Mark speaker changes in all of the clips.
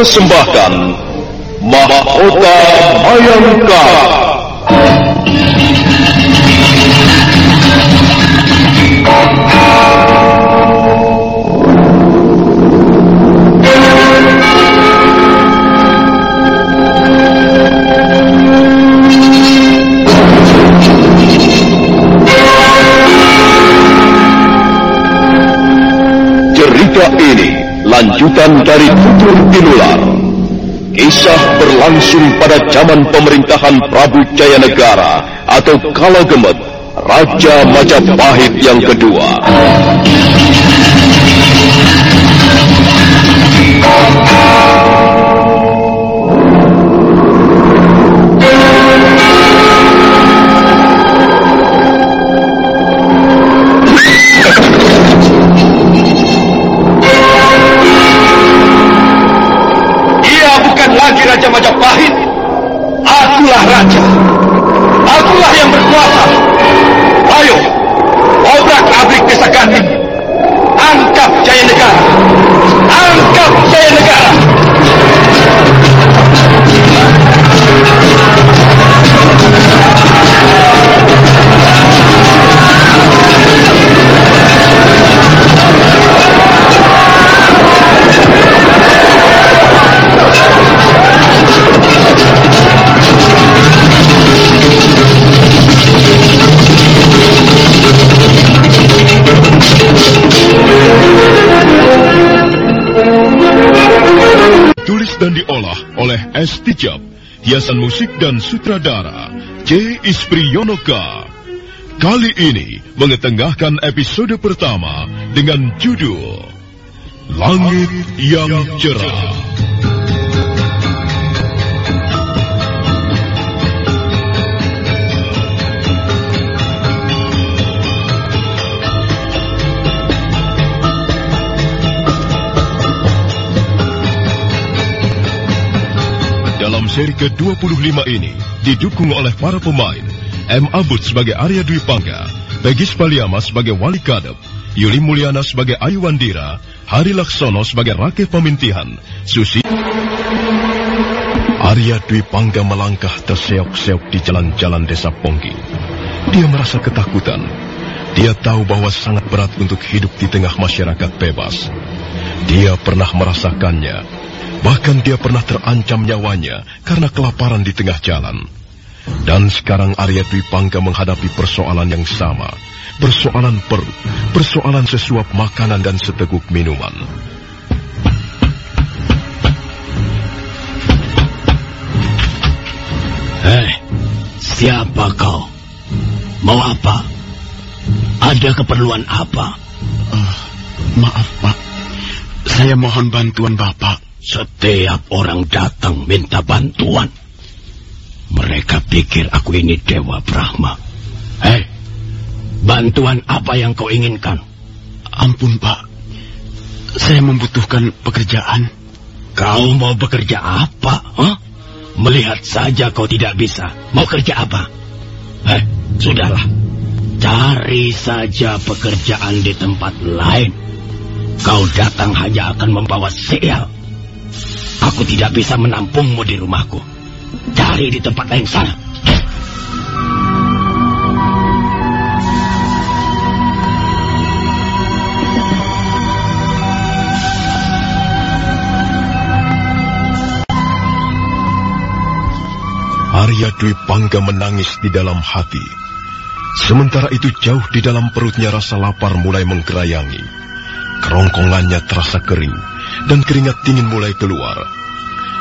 Speaker 1: mempersembahkan Mahkota Mayangkara. Dari Tutur Tinular. Kisah berlangsung pada zaman pemerintahan Prabu Jayanegara atau Kala Gemet, Raja Majapahit yang kedua.
Speaker 2: S. Tijab, hiasan musik dan sutradara C. Ispriyonoka. Kali ini mengetengahkan episode pertama dengan judul Langit yang Cerah. Seri ke-25 ini didukung oleh para pemain M. Abud sebagai Arya Dwi Pangga, Begis Paliama sebagai Wali Kadep, Yuli Mulyana sebagai Ayu Wandira, Hari Laksono sebagai Rakeh Pemintihan, Susi Arya Dwi Pangga melangkah terseok-seok di jalan-jalan desa Ponggi. Dia merasa ketakutan. Dia tahu bahwa sangat berat untuk hidup di tengah masyarakat bebas. Dia pernah merasakannya. Bahkan dia pernah terancam nyawanya karena kelaparan di tengah jalan. Dan sekarang Arya Dwi Pangga menghadapi persoalan yang sama. Persoalan perut, persoalan sesuap makanan dan seteguk minuman.
Speaker 3: Hei, siapa kau? Mau apa? Ada keperluan apa?
Speaker 4: Eh, maaf, Pak. Saya mohon bantuan Bapak.
Speaker 3: Setiap orang datang minta bantuan. Mereka pikir aku ini Dewa Brahma. Hei, bantuan apa yang kau inginkan?
Speaker 4: Ampun, Pak. Saya membutuhkan pekerjaan.
Speaker 3: Kau mau bekerja apa? Huh? Melihat saja kau tidak bisa. Mau kerja apa? Eh, sudahlah. Cari saja pekerjaan di tempat lain. Kau datang hanya akan membawa sial. Aku tidak bisa menampungmu di rumahku. Cari di tempat lain sana.
Speaker 2: Arya Dwi Pangga menangis di dalam hati. Sementara itu jauh di dalam perutnya rasa lapar mulai menggerayangi. Kerongkongannya terasa kering dan keringat dingin mulai keluar.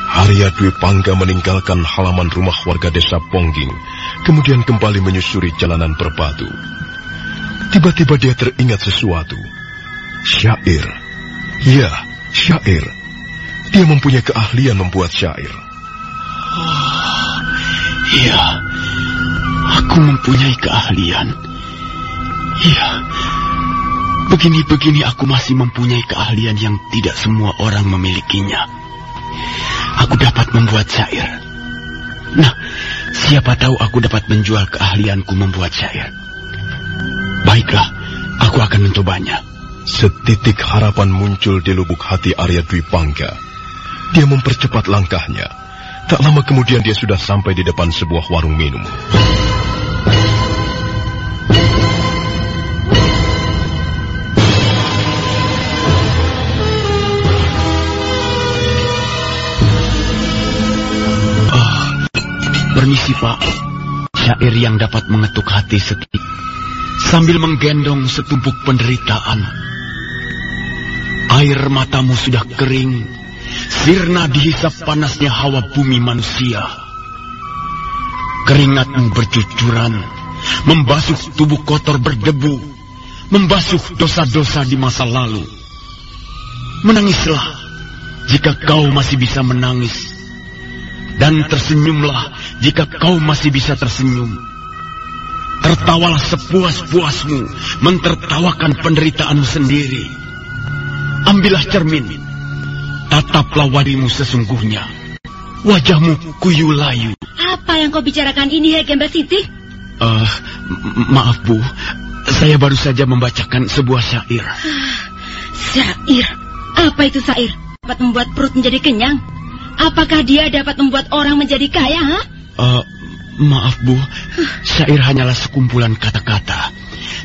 Speaker 2: Arya Dwi Pangga meninggalkan halaman rumah warga desa Pongging, kemudian kembali menyusuri jalanan berbatu. Tiba-tiba dia teringat sesuatu. Syair. Ya, syair. Dia mempunyai keahlian membuat syair.
Speaker 4: Iya, aku mempunyai keahlian. Iya, begini-begini aku masih mempunyai keahlian yang tidak semua orang memilikinya. Aku dapat membuat syair. Nah, siapa tahu aku dapat menjual keahlianku membuat syair. Baiklah, aku akan mencobanya.
Speaker 2: Setitik harapan muncul di lubuk hati Arya Dwi Pangga. Dia mempercepat langkahnya. Tak lama kemudian dia sudah sampai di depan sebuah warung minum.
Speaker 4: Permisi pak. Syair yang dapat mengetuk hati setik sambil menggendong setumpuk penderitaan. Air matamu sudah kering, sirna dihisap panasnya hawa bumi manusia. Keringatmu bercucuran, membasuh tubuh kotor berdebu, membasuh dosa-dosa di masa lalu. Menangislah jika kau masih bisa menangis, dan tersenyumlah jika kau masih bisa tersenyum. Tertawalah sepuas-puasmu mentertawakan penderitaanmu sendiri. Ambillah cermin, tataplah wadimu sesungguhnya. Wajahmu kuyu layu.
Speaker 5: Apa yang kau bicarakan ini, Hei Gemba Siti?
Speaker 4: Eh, maaf Bu, saya baru saja membacakan sebuah syair.
Speaker 5: Syair? Apa itu syair? Dapat membuat perut menjadi kenyang? Apakah dia dapat membuat orang menjadi kaya, ha?
Speaker 4: Uh, maaf Bu, syair hanyalah sekumpulan kata-kata.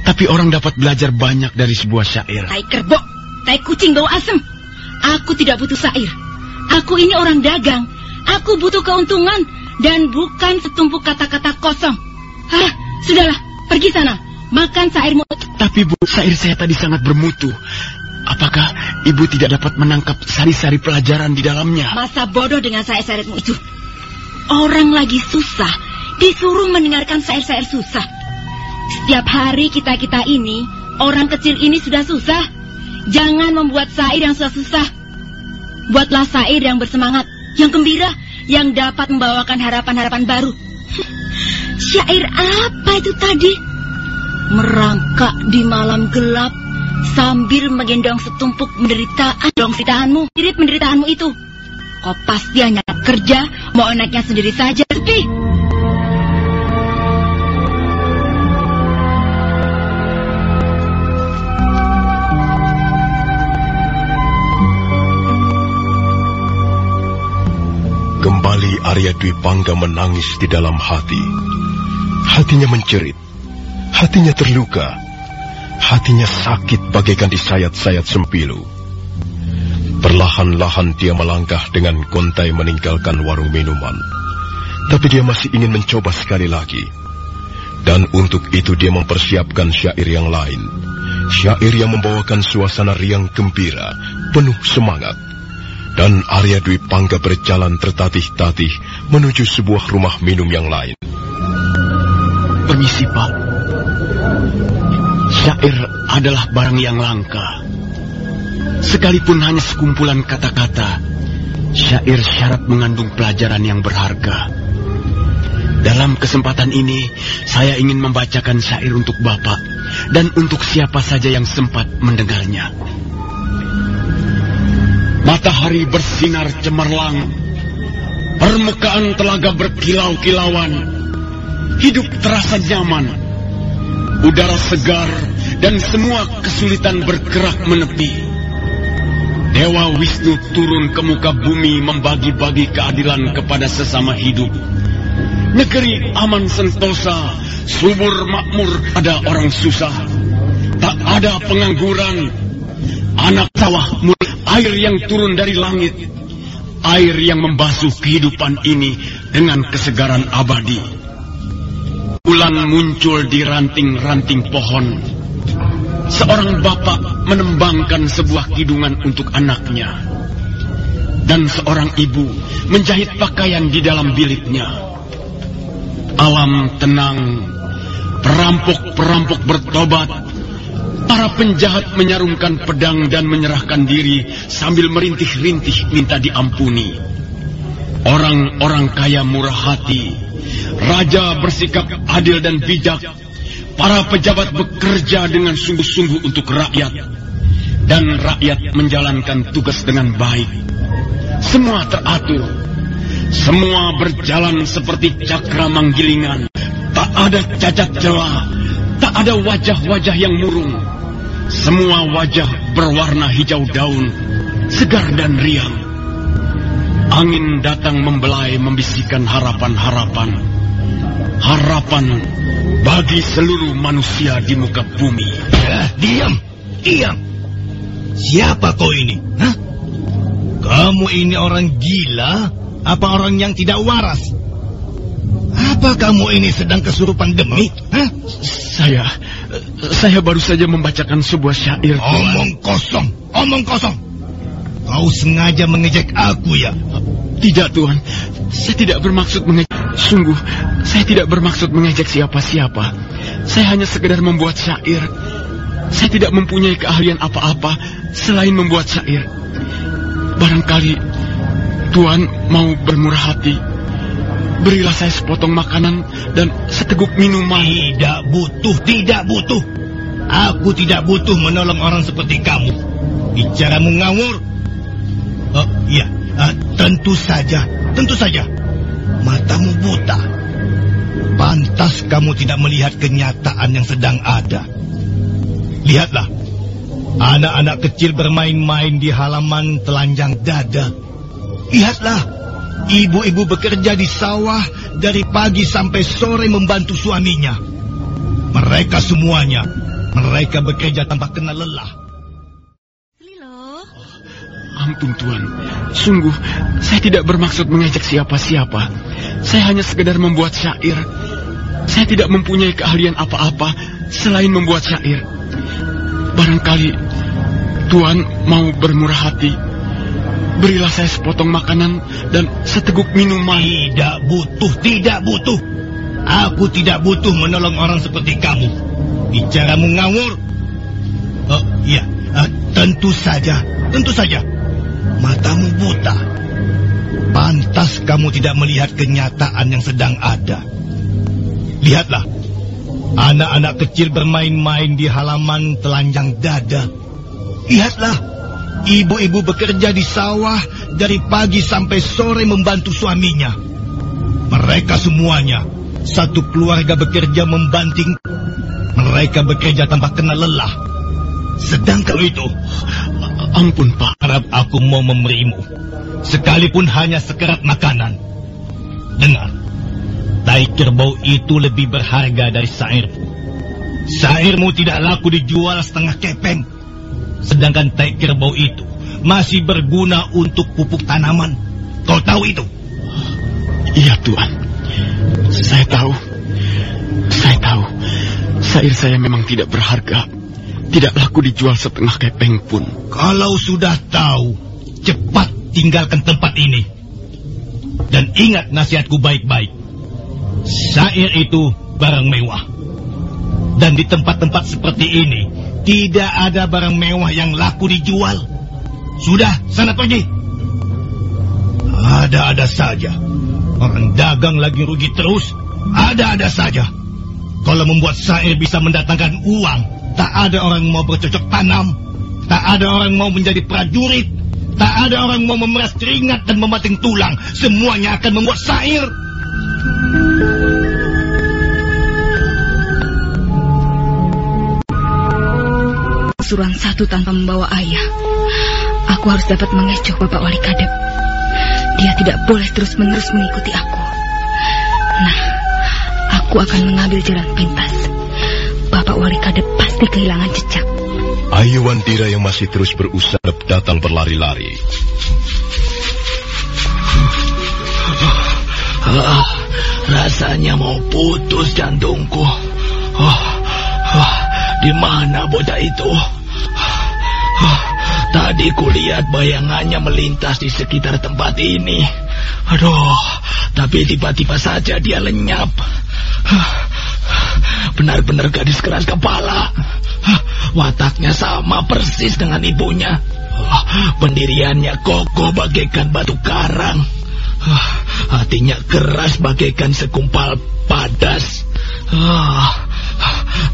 Speaker 4: Tapi orang dapat belajar banyak dari sebuah syair.
Speaker 5: Tai kerbau, tai kucing bau asem. Aku tidak butuh syair. Aku ini orang dagang. Aku butuh keuntungan dan bukan setumpuk kata-kata kosong. Hah, sudahlah, pergi sana. Makan syairmu.
Speaker 4: Tapi Bu, syair saya tadi sangat bermutu. Apakah Ibu tidak dapat menangkap sari-sari pelajaran di dalamnya?
Speaker 5: Masa bodoh dengan syair-syairmu itu. Orang lagi susah, disuruh mendengarkan syair-syair susah. Setiap hari kita-kita ini, orang kecil ini sudah susah. Jangan membuat syair yang susah-susah. Buatlah syair yang bersemangat, yang gembira, yang dapat membawakan harapan-harapan baru. Syair apa itu tadi? Merangkak di malam gelap sambil menggendong setumpuk penderitaan dong ceritaanmu. Mirip penderitaanmu itu. Kau pasti hanya kerja, mau anaknya sendiri saja. Sepi.
Speaker 2: Kembali Arya Dwi Pangga menangis di dalam hati. Hatinya mencerit. Hatinya terluka. Hatinya sakit bagaikan disayat-sayat sempilu. Perlahan-lahan dia melangkah dengan kontai meninggalkan warung minuman. Tapi dia masih ingin mencoba sekali lagi. Dan untuk itu dia mempersiapkan syair yang lain. Syair yang membawakan suasana riang gembira, penuh semangat. Dan Arya Dwi Pangga berjalan tertatih-tatih menuju sebuah rumah minum yang lain.
Speaker 4: Permisi, Pak. Syair adalah barang yang langka. Sekalipun hanya sekumpulan kata-kata, syair syarat mengandung pelajaran yang berharga. Dalam kesempatan ini, saya ingin membacakan syair untuk Bapak dan untuk siapa saja yang sempat mendengarnya. Matahari bersinar cemerlang, permukaan telaga berkilau-kilauan, hidup terasa nyaman, udara segar dan semua kesulitan bergerak menepi. Dewa Wisnu turun ke muka bumi membagi-bagi keadilan kepada sesama hidup. Negeri aman sentosa, subur makmur ada orang susah. Tak ada pengangguran. Anak sawah mulai air yang turun dari langit. Air yang membasuh kehidupan ini dengan kesegaran abadi. Bulan muncul di ranting-ranting pohon. Seorang bapak menembangkan sebuah kidungan untuk anaknya. Dan seorang ibu menjahit pakaian di dalam biliknya. Alam tenang, perampok-perampok bertobat, Para penjahat menyarungkan pedang dan menyerahkan diri sambil merintih-rintih minta diampuni. Orang-orang kaya murah hati, raja bersikap adil dan bijak, para pejabat bekerja dengan sungguh-sungguh untuk rakyat, dan rakyat menjalankan tugas dengan baik. Semua teratur, semua berjalan seperti cakra manggilingan, tak ada cacat celah, tak ada wajah-wajah yang murung. Semua wajah berwarna hijau daun, segar dan riang. Angin datang membelai membisikkan harapan-harapan. Harapan bagi seluruh manusia di muka bumi.
Speaker 6: Eh, diam, diam. Siapa kau ini? Hah? Kamu ini orang gila? Apa orang yang tidak waras? Apa kamu ini sedang kesurupan demi? Hah?
Speaker 4: Saya, saya baru saja membacakan sebuah syair.
Speaker 6: Omong kosong, omong kosong. Kau sengaja mengejek aku ya?
Speaker 4: Tidak, Tuan. Saya tidak bermaksud mengejek. Sungguh, saya tidak bermaksud mengejek siapa-siapa. Saya hanya sekedar membuat syair. Saya tidak mempunyai keahlian apa-apa selain membuat syair. Barangkali Tuan mau bermurah hati Berilah saya sepotong makanan dan seteguk minuman.
Speaker 6: Tidak butuh, tidak butuh. Aku tidak butuh menolong orang seperti kamu. Bicaramu ngawur. Oh, iya, uh, tentu saja, tentu saja. Matamu buta. Pantas kamu tidak melihat kenyataan yang sedang ada. Lihatlah, anak-anak kecil bermain-main di halaman telanjang dada. Lihatlah, Ibu-ibu bekerja di sawah dari pagi sampai sore membantu suaminya. Mereka semuanya, mereka bekerja tanpa kena lelah.
Speaker 4: Ampun Tuan, sungguh saya tidak bermaksud mengejek siapa-siapa. Saya hanya sekedar membuat syair. Saya tidak mempunyai keahlian apa-apa selain membuat syair. Barangkali Tuan mau bermurah hati Berilah saya sepotong makanan dan seteguk minuman.
Speaker 6: Tidak butuh, tidak butuh. Aku tidak butuh menolong orang seperti kamu. Bicaramu ngawur. Oh, iya, uh, tentu saja, tentu saja. Matamu buta. Pantas kamu tidak melihat kenyataan yang sedang ada. Lihatlah, anak-anak kecil bermain-main di halaman telanjang dada. Lihatlah, Ibu-ibu bekerja di sawah dari pagi sampai sore membantu suaminya. Mereka semuanya, satu keluarga bekerja membanting. Mereka bekerja tanpa kena lelah. Sedangkan itu, ampun Pak, harap aku mau memberimu. Sekalipun hanya sekerat makanan. Dengar, tai kerbau itu lebih berharga dari sairmu. Sairmu tidak laku dijual setengah kepeng. Sedangkan tai kerbau itu masih berguna untuk pupuk tanaman. Kau tahu itu?
Speaker 4: Iya, Tuan. Saya tahu. Saya tahu. Sair saya memang tidak berharga. Tidak laku dijual setengah kepeng pun.
Speaker 6: Kalau sudah tahu, cepat tinggalkan tempat ini. Dan ingat nasihatku baik-baik. Sair itu barang mewah. Dan di tempat-tempat seperti ini, tidak ada barang mewah yang laku dijual. Sudah, sana pergi. Ada-ada saja. Orang dagang lagi rugi terus. Ada-ada saja. Kalau membuat sair bisa mendatangkan uang, tak ada orang mau bercocok tanam. Tak ada orang mau menjadi prajurit. Tak ada orang mau memeras keringat dan memating tulang. Semuanya akan membuat sair.
Speaker 7: Suruhan satu tanpa membawa ayah. Aku harus dapat mengecoh Bapak Wali Kadep. Dia tidak boleh terus-menerus mengikuti aku. Nah, aku akan mengambil jalan pintas. Bapak Wali Kadep pasti kehilangan jejak.
Speaker 2: Ayu Wandira yang masih terus berusaha datang berlari-lari.
Speaker 6: Ah, rasanya mau putus jantungku. Oh, oh, di mana bocah itu? Oh, tadi kulihat bayangannya melintas di sekitar tempat ini. Aduh, tapi tiba-tiba saja dia lenyap. Benar-benar gadis keras kepala. wataknya sama persis dengan ibunya. Pendiriannya kokoh bagaikan batu karang. Hatinya keras bagaikan sekumpal padas.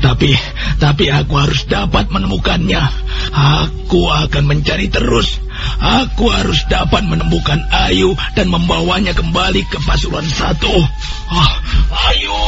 Speaker 6: Tapi, tapi aku harus dapat menemukannya. Aku akan mencari terus. Aku harus dapat menemukan Ayu dan membawanya kembali ke Pasuruan Satu. Ayu!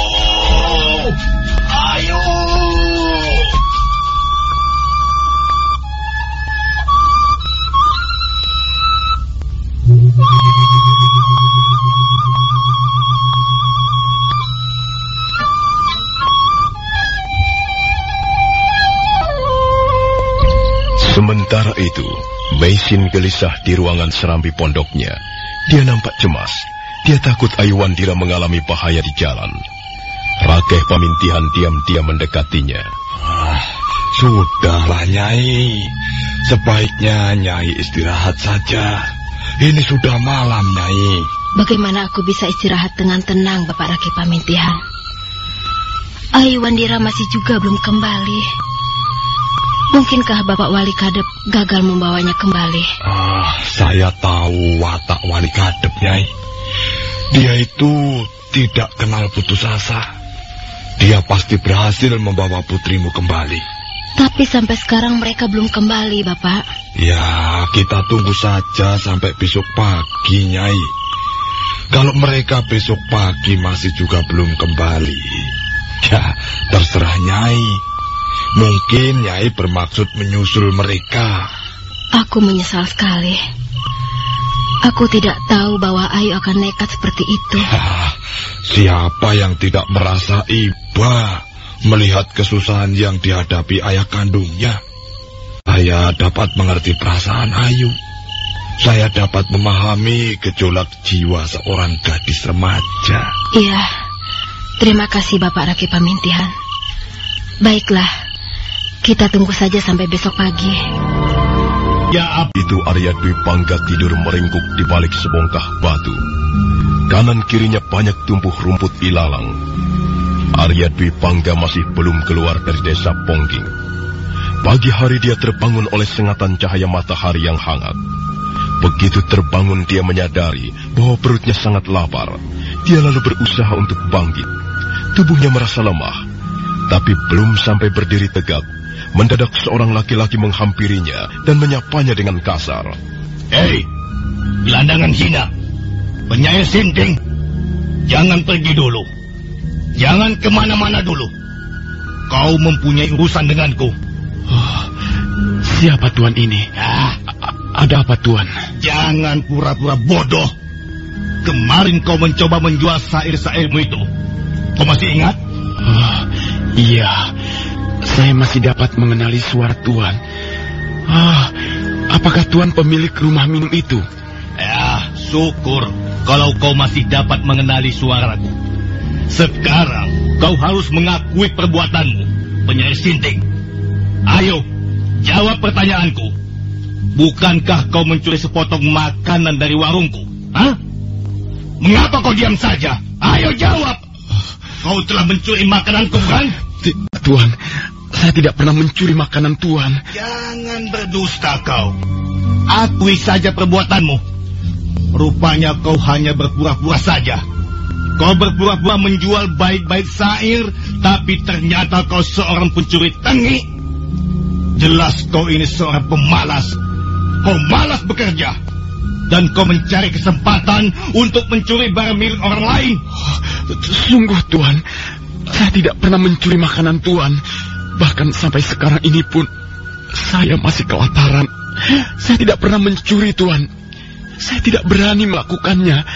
Speaker 2: Sementara itu, Meisin gelisah di ruangan serambi pondoknya. Dia nampak cemas. Dia takut Ayuandira mengalami bahaya di jalan. Rakeh Pamintihan diam-diam mendekatinya.
Speaker 8: Ah, sudahlah, Nyai. Sebaiknya Nyai istirahat saja. Ini sudah malam, Nyai.
Speaker 9: Bagaimana aku bisa istirahat dengan tenang, Bapak Rakeh Pamintihan? Ayuandira masih juga belum kembali. Mungkinkah Bapak Wali Kadep gagal membawanya kembali?
Speaker 8: Ah, saya tahu watak Wali Kadep, Nyai. Dia itu tidak kenal putus asa. Dia pasti berhasil membawa putrimu kembali.
Speaker 9: Tapi sampai sekarang mereka belum kembali, Bapak.
Speaker 8: Ya, kita tunggu saja sampai besok pagi, Nyai. Kalau mereka besok pagi masih juga belum kembali, ya terserah Nyai. Mungkin Nyai bermaksud menyusul mereka.
Speaker 9: Aku menyesal sekali. Aku tidak tahu bahwa Ayu akan nekat seperti itu.
Speaker 8: Hah, siapa yang tidak merasa iba melihat kesusahan yang dihadapi ayah kandungnya? Saya dapat mengerti perasaan Ayu. Saya dapat memahami gejolak jiwa seorang gadis remaja.
Speaker 9: Iya, terima kasih Bapak Raki Pamintihan. Baiklah, kita tunggu saja sampai besok pagi.
Speaker 2: Ya, itu Arya Dwi Pangga tidur meringkuk di balik sebongkah batu. Kanan kirinya banyak tumbuh rumput ilalang. Arya Dwi Pangga masih belum keluar dari desa Pongging. Pagi hari dia terbangun oleh sengatan cahaya matahari yang hangat. Begitu terbangun dia menyadari bahwa perutnya sangat lapar. Dia lalu berusaha untuk bangkit. Tubuhnya merasa lemah. Tapi belum sampai berdiri tegak, Mendadak seorang laki-laki menghampirinya dan menyapanya dengan kasar.
Speaker 6: Hei, gelandangan hina, penyair sinting, jangan pergi dulu. Jangan ke mana-mana dulu. Kau mempunyai urusan denganku.
Speaker 4: Oh, siapa tuan ini?
Speaker 6: Ah,
Speaker 4: ada apa tuan?
Speaker 6: Jangan pura-pura bodoh. Kemarin kau mencoba menjual sair-sairmu itu. Kau masih ingat?
Speaker 4: Oh, iya, saya masih dapat mengenali suara Tuan. Ah, apakah Tuan pemilik rumah minum itu?
Speaker 6: Ya, syukur kalau kau masih dapat mengenali suaraku. Sekarang kau harus mengakui perbuatanmu, penyair sinting. Ayo, jawab pertanyaanku. Bukankah kau mencuri sepotong makanan dari warungku? Hah? Mengapa kau diam saja? Ayo jawab. Kau telah mencuri makananku, kan?
Speaker 4: Tuan, saya tidak pernah mencuri makanan Tuan.
Speaker 6: Jangan berdusta kau. Akui saja perbuatanmu. Rupanya kau hanya berpura-pura saja. Kau berpura-pura menjual baik-baik sair, tapi ternyata kau seorang pencuri tengi. Jelas kau ini seorang pemalas. Kau malas bekerja. Dan kau mencari kesempatan untuk mencuri barang milik orang lain.
Speaker 4: Sungguh Tuan, saya tidak pernah mencuri makanan Tuan. Bahkan sampai sekarang ini pun, saya masih kelaparan. Saya tidak pernah mencuri Tuan. Saya tidak berani melakukannya.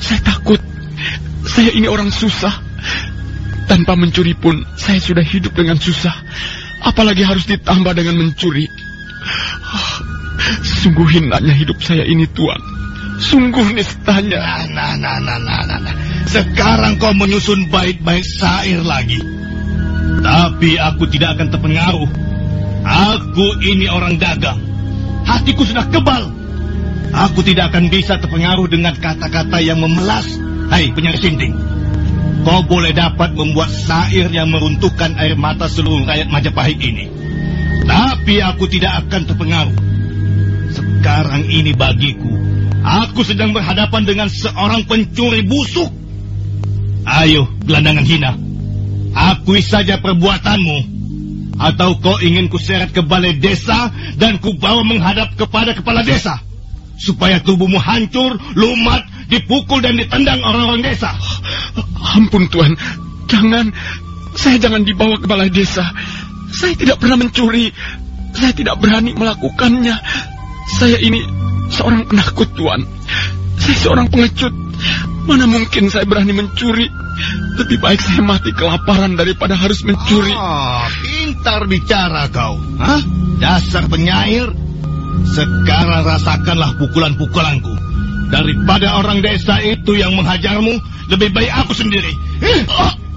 Speaker 4: Saya takut. Saya ini orang susah. Tanpa mencuri pun, saya sudah hidup dengan susah. Apalagi harus ditambah dengan mencuri. Sungguh hinanya hidup saya ini, Tuan. Sungguh nistanya.
Speaker 6: Nah, nah, nah, nah, nah, nah. Sekarang kau menyusun baik-baik sair lagi. Tapi aku tidak akan terpengaruh. Aku ini orang dagang. Hatiku sudah kebal. Aku tidak akan bisa terpengaruh dengan kata-kata yang memelas. Hai penyair sinting. Kau boleh dapat membuat sair yang meruntuhkan air mata seluruh rakyat Majapahit ini. Tapi aku tidak akan terpengaruh. Sekarang ini bagiku, aku sedang berhadapan dengan seorang pencuri busuk. Ayo, gelandangan hina. Akui saja perbuatanmu. Atau kau ingin kuseret ke balai desa dan kubawa menghadap kepada kepala desa. Supaya tubuhmu hancur, lumat, dipukul dan ditendang orang-orang desa.
Speaker 4: Ampun Tuan, jangan. Saya jangan dibawa ke balai desa. Saya tidak pernah mencuri. Saya tidak berani melakukannya. Saya ini seorang penakut Tuan. Saya seorang pengecut. Mana mungkin saya berani mencuri? Lebih baik saya mati kelaparan daripada harus mencuri.
Speaker 6: Ah, pintar bicara kau. Hah? Dasar penyair. Sekarang rasakanlah pukulan-pukulanku. Daripada orang desa itu yang menghajarmu, lebih baik aku sendiri.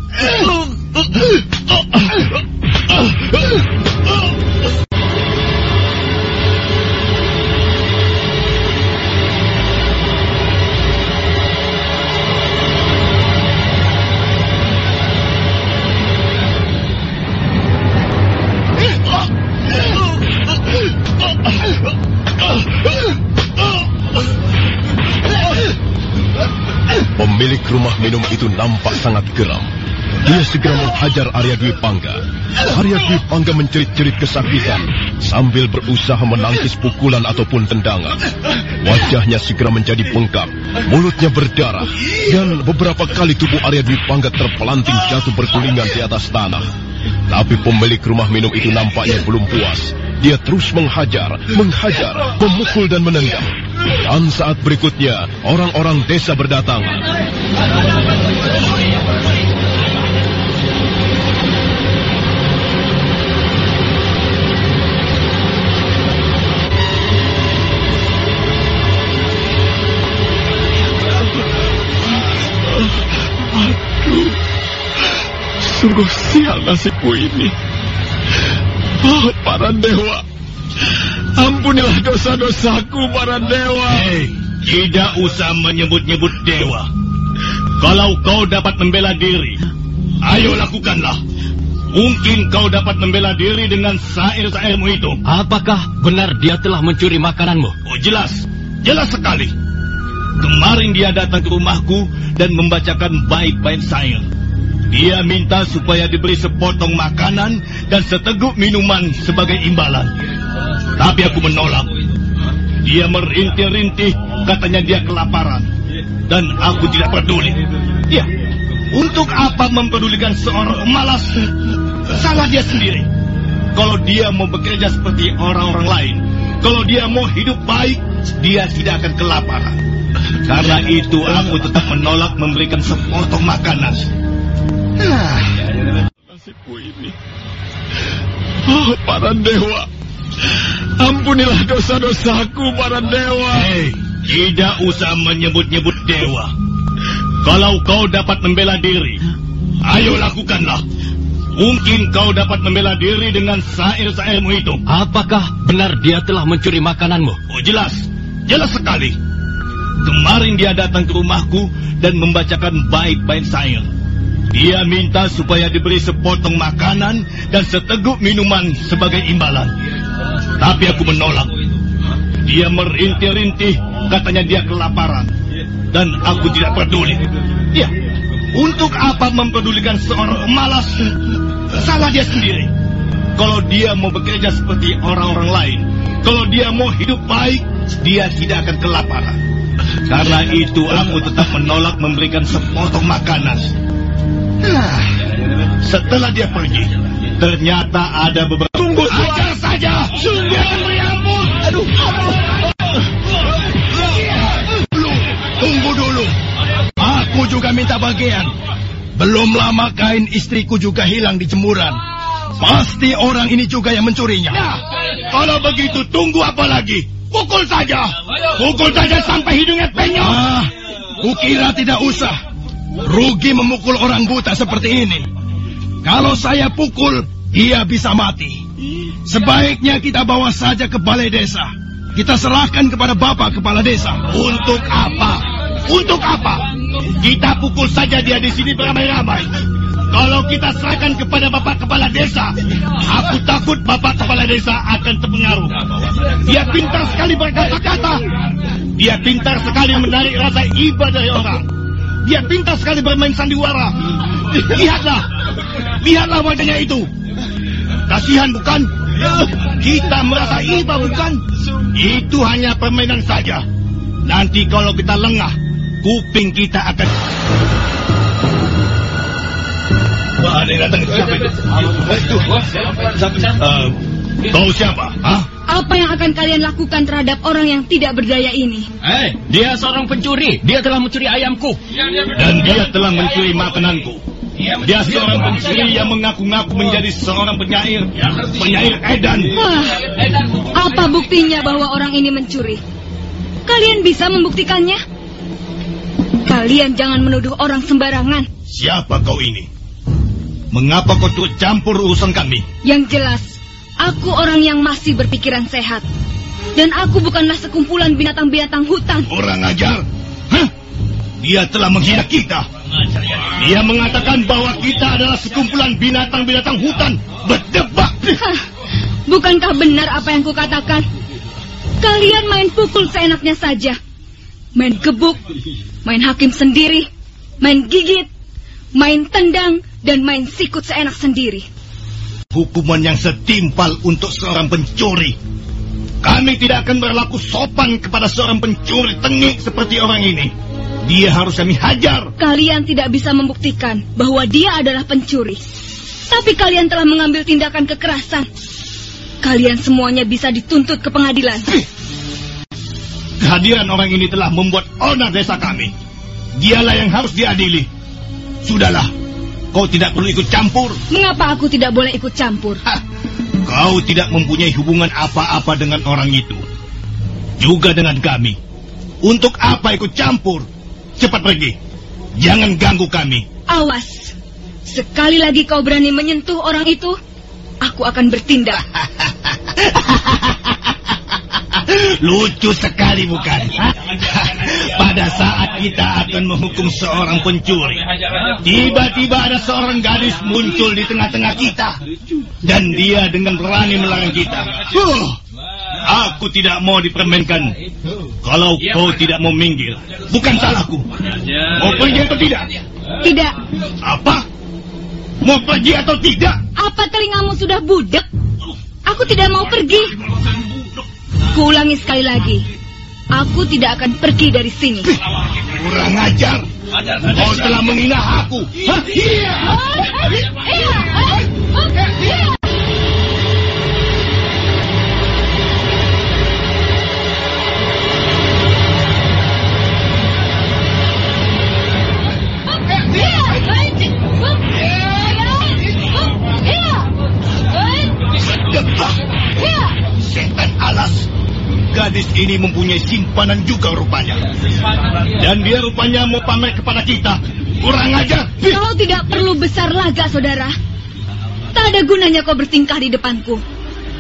Speaker 2: Pemilik rumah minum itu nampak sangat geram. Dia segera menghajar Arya Dwi Pangga. Arya Dwi Pangga mencerit-cerit kesakitan sambil berusaha menangkis pukulan ataupun tendangan. Wajahnya segera menjadi bengkak, mulutnya berdarah, dan beberapa kali tubuh Arya Dwi Pangga terpelanting jatuh bergulingan di atas tanah. Tapi pemilik rumah minum itu nampaknya belum puas. Dia terus menghajar, menghajar, memukul dan menendang. Dan saat berikutnya, orang-orang desa berdatangan.
Speaker 4: Aduh, sungguh sial nasibku ini. Oh, para dewa, ampunilah dosa-dosaku, para dewa.
Speaker 6: Hei, tidak usah menyebut-nyebut dewa. Kalau kau dapat membela diri, ayo lakukanlah. Mungkin kau dapat membela diri dengan sair-sairmu itu.
Speaker 10: Apakah benar dia telah mencuri makananmu?
Speaker 6: Oh jelas, jelas sekali. Kemarin dia datang ke rumahku dan membacakan bait-bait sair. Dia minta supaya diberi sepotong makanan dan seteguk minuman sebagai imbalan. Tapi aku menolak. Dia merintih-rintih, katanya dia kelaparan. Dan aku tidak peduli. Ya, untuk apa mempedulikan seorang pemalas? Salah dia sendiri. Kalau dia mau bekerja seperti orang-orang lain, kalau dia mau hidup baik, dia tidak akan kelaparan. Karena itu aku tetap menolak memberikan sepotong makanan. Nah,
Speaker 4: Nasibku ini. Oh, para dewa. Ampunilah dosa-dosaku, para dewa.
Speaker 6: hei, tidak usah menyebut-nyebut dewa. Kalau kau dapat membela diri, ayo lakukanlah. Mungkin kau dapat membela diri dengan sair-sairmu itu.
Speaker 10: Apakah benar dia telah mencuri makananmu?
Speaker 6: Oh jelas, jelas sekali. Kemarin dia datang ke rumahku dan membacakan bait-bait sair. Dia minta supaya diberi sepotong makanan dan seteguk minuman sebagai imbalan. Tapi aku menolak. Dia merintih-rintih, katanya dia kelaparan. Dan aku tidak peduli. Ya, untuk apa mempedulikan seorang pemalas? Salah dia sendiri. Kalau dia mau bekerja seperti orang-orang lain, kalau dia mau hidup baik, dia tidak akan kelaparan. Karena itu aku tetap menolak memberikan sepotong makanan. Nah, setelah dia pergi, ternyata ada beberapa... Tunggu, saja! Dia akan ampun! Aduh!
Speaker 11: Tunggu dulu. Aku juga minta bagian. Belum lama kain istriku juga hilang di jemuran. Pasti orang ini juga yang mencurinya.
Speaker 6: Nah, kalau begitu tunggu apa lagi? Pukul saja! Pukul saja sampai hidungnya penyok!
Speaker 11: Ah, kukira tidak usah. Rugi memukul orang buta seperti ini. Kalau saya pukul, dia bisa mati. Sebaiknya kita bawa saja ke balai desa. Kita serahkan kepada bapak kepala desa.
Speaker 6: Untuk apa? Untuk apa? Kita pukul saja dia di sini beramai-ramai. kalau kita serahkan kepada Bapak Kepala Desa, aku takut Bapak Kepala Desa akan terpengaruh. Dia pintar sekali berkata-kata. Dia pintar sekali menarik rasa iba dari orang. Dia pintar sekali bermain sandiwara. Lihatlah, lihatlah wajahnya itu. Kasihan bukan? Kita merasa iba bukan? Itu hanya permainan saja. Nanti kalau kita lengah, kuping kita akan... Wah, ada yang datang itu siapa itu? Itu. Uh, kau siapa? Hah?
Speaker 7: Apa yang akan kalian lakukan terhadap orang yang tidak berdaya ini?
Speaker 12: Eh, dia seorang pencuri. Dia telah mencuri ayamku.
Speaker 6: Dan dia telah mencuri makananku. Dia seorang pencuri yang mengaku-ngaku menjadi seorang penyair. Penyair Edan.
Speaker 7: Wah, apa buktinya bahwa orang ini mencuri? Kalian bisa membuktikannya? Kalian jangan menuduh orang sembarangan.
Speaker 6: Siapa kau ini? Mengapa kau turut campur urusan kami?
Speaker 7: Yang jelas, aku orang yang masih berpikiran sehat. Dan aku bukanlah sekumpulan binatang-binatang hutan.
Speaker 6: Orang ajar? Hah? Dia telah menghina kita. Dia mengatakan bahwa kita adalah sekumpulan binatang-binatang hutan. Berdebat.
Speaker 7: Hah, bukankah benar apa yang kukatakan? Kalian main pukul seenaknya saja. Main gebuk, main hakim sendiri, main gigit, main tendang, dan main sikut seenak sendiri.
Speaker 6: Hukuman yang setimpal untuk seorang pencuri. Kami tidak akan berlaku sopan kepada seorang pencuri tengik seperti orang ini. Dia harus kami hajar.
Speaker 7: Kalian tidak bisa membuktikan bahwa dia adalah pencuri. Tapi kalian telah mengambil tindakan kekerasan. Kalian semuanya bisa dituntut ke pengadilan.
Speaker 6: Kehadiran orang ini telah membuat onar desa kami. Dialah yang harus diadili. Sudahlah, kau tidak perlu ikut campur.
Speaker 7: Mengapa aku tidak boleh ikut campur?
Speaker 6: Hah, kau tidak mempunyai hubungan apa-apa dengan orang itu. Juga dengan kami. Untuk apa ikut campur? Cepat pergi. Jangan ganggu kami.
Speaker 7: Awas. Sekali lagi kau berani menyentuh orang itu, aku akan bertindak.
Speaker 6: Lucu sekali bukan? Pada saat kita akan menghukum seorang pencuri, tiba-tiba ada seorang gadis muncul di tengah-tengah kita. Dan dia dengan berani melarang kita. Huh, aku tidak mau dipermainkan. Kalau kau tidak mau minggir, bukan salahku. Mau pergi atau tidak?
Speaker 7: Tidak.
Speaker 6: Apa? Mau pergi atau tidak?
Speaker 7: Apa telingamu sudah budek? Aku tidak mau pergi. Kuulangi sekali lagi. Aku tidak akan pergi dari sini.
Speaker 6: Kurang ajar. Kau telah menghina aku. Hah? Debah. Alas. Gadis ini mempunyai simpanan juga rupanya. Dan dia rupanya mau pamer kepada kita. Kurang ajar.
Speaker 7: Kau tidak perlu besar laga, saudara. Tak ada gunanya kau bertingkah di depanku.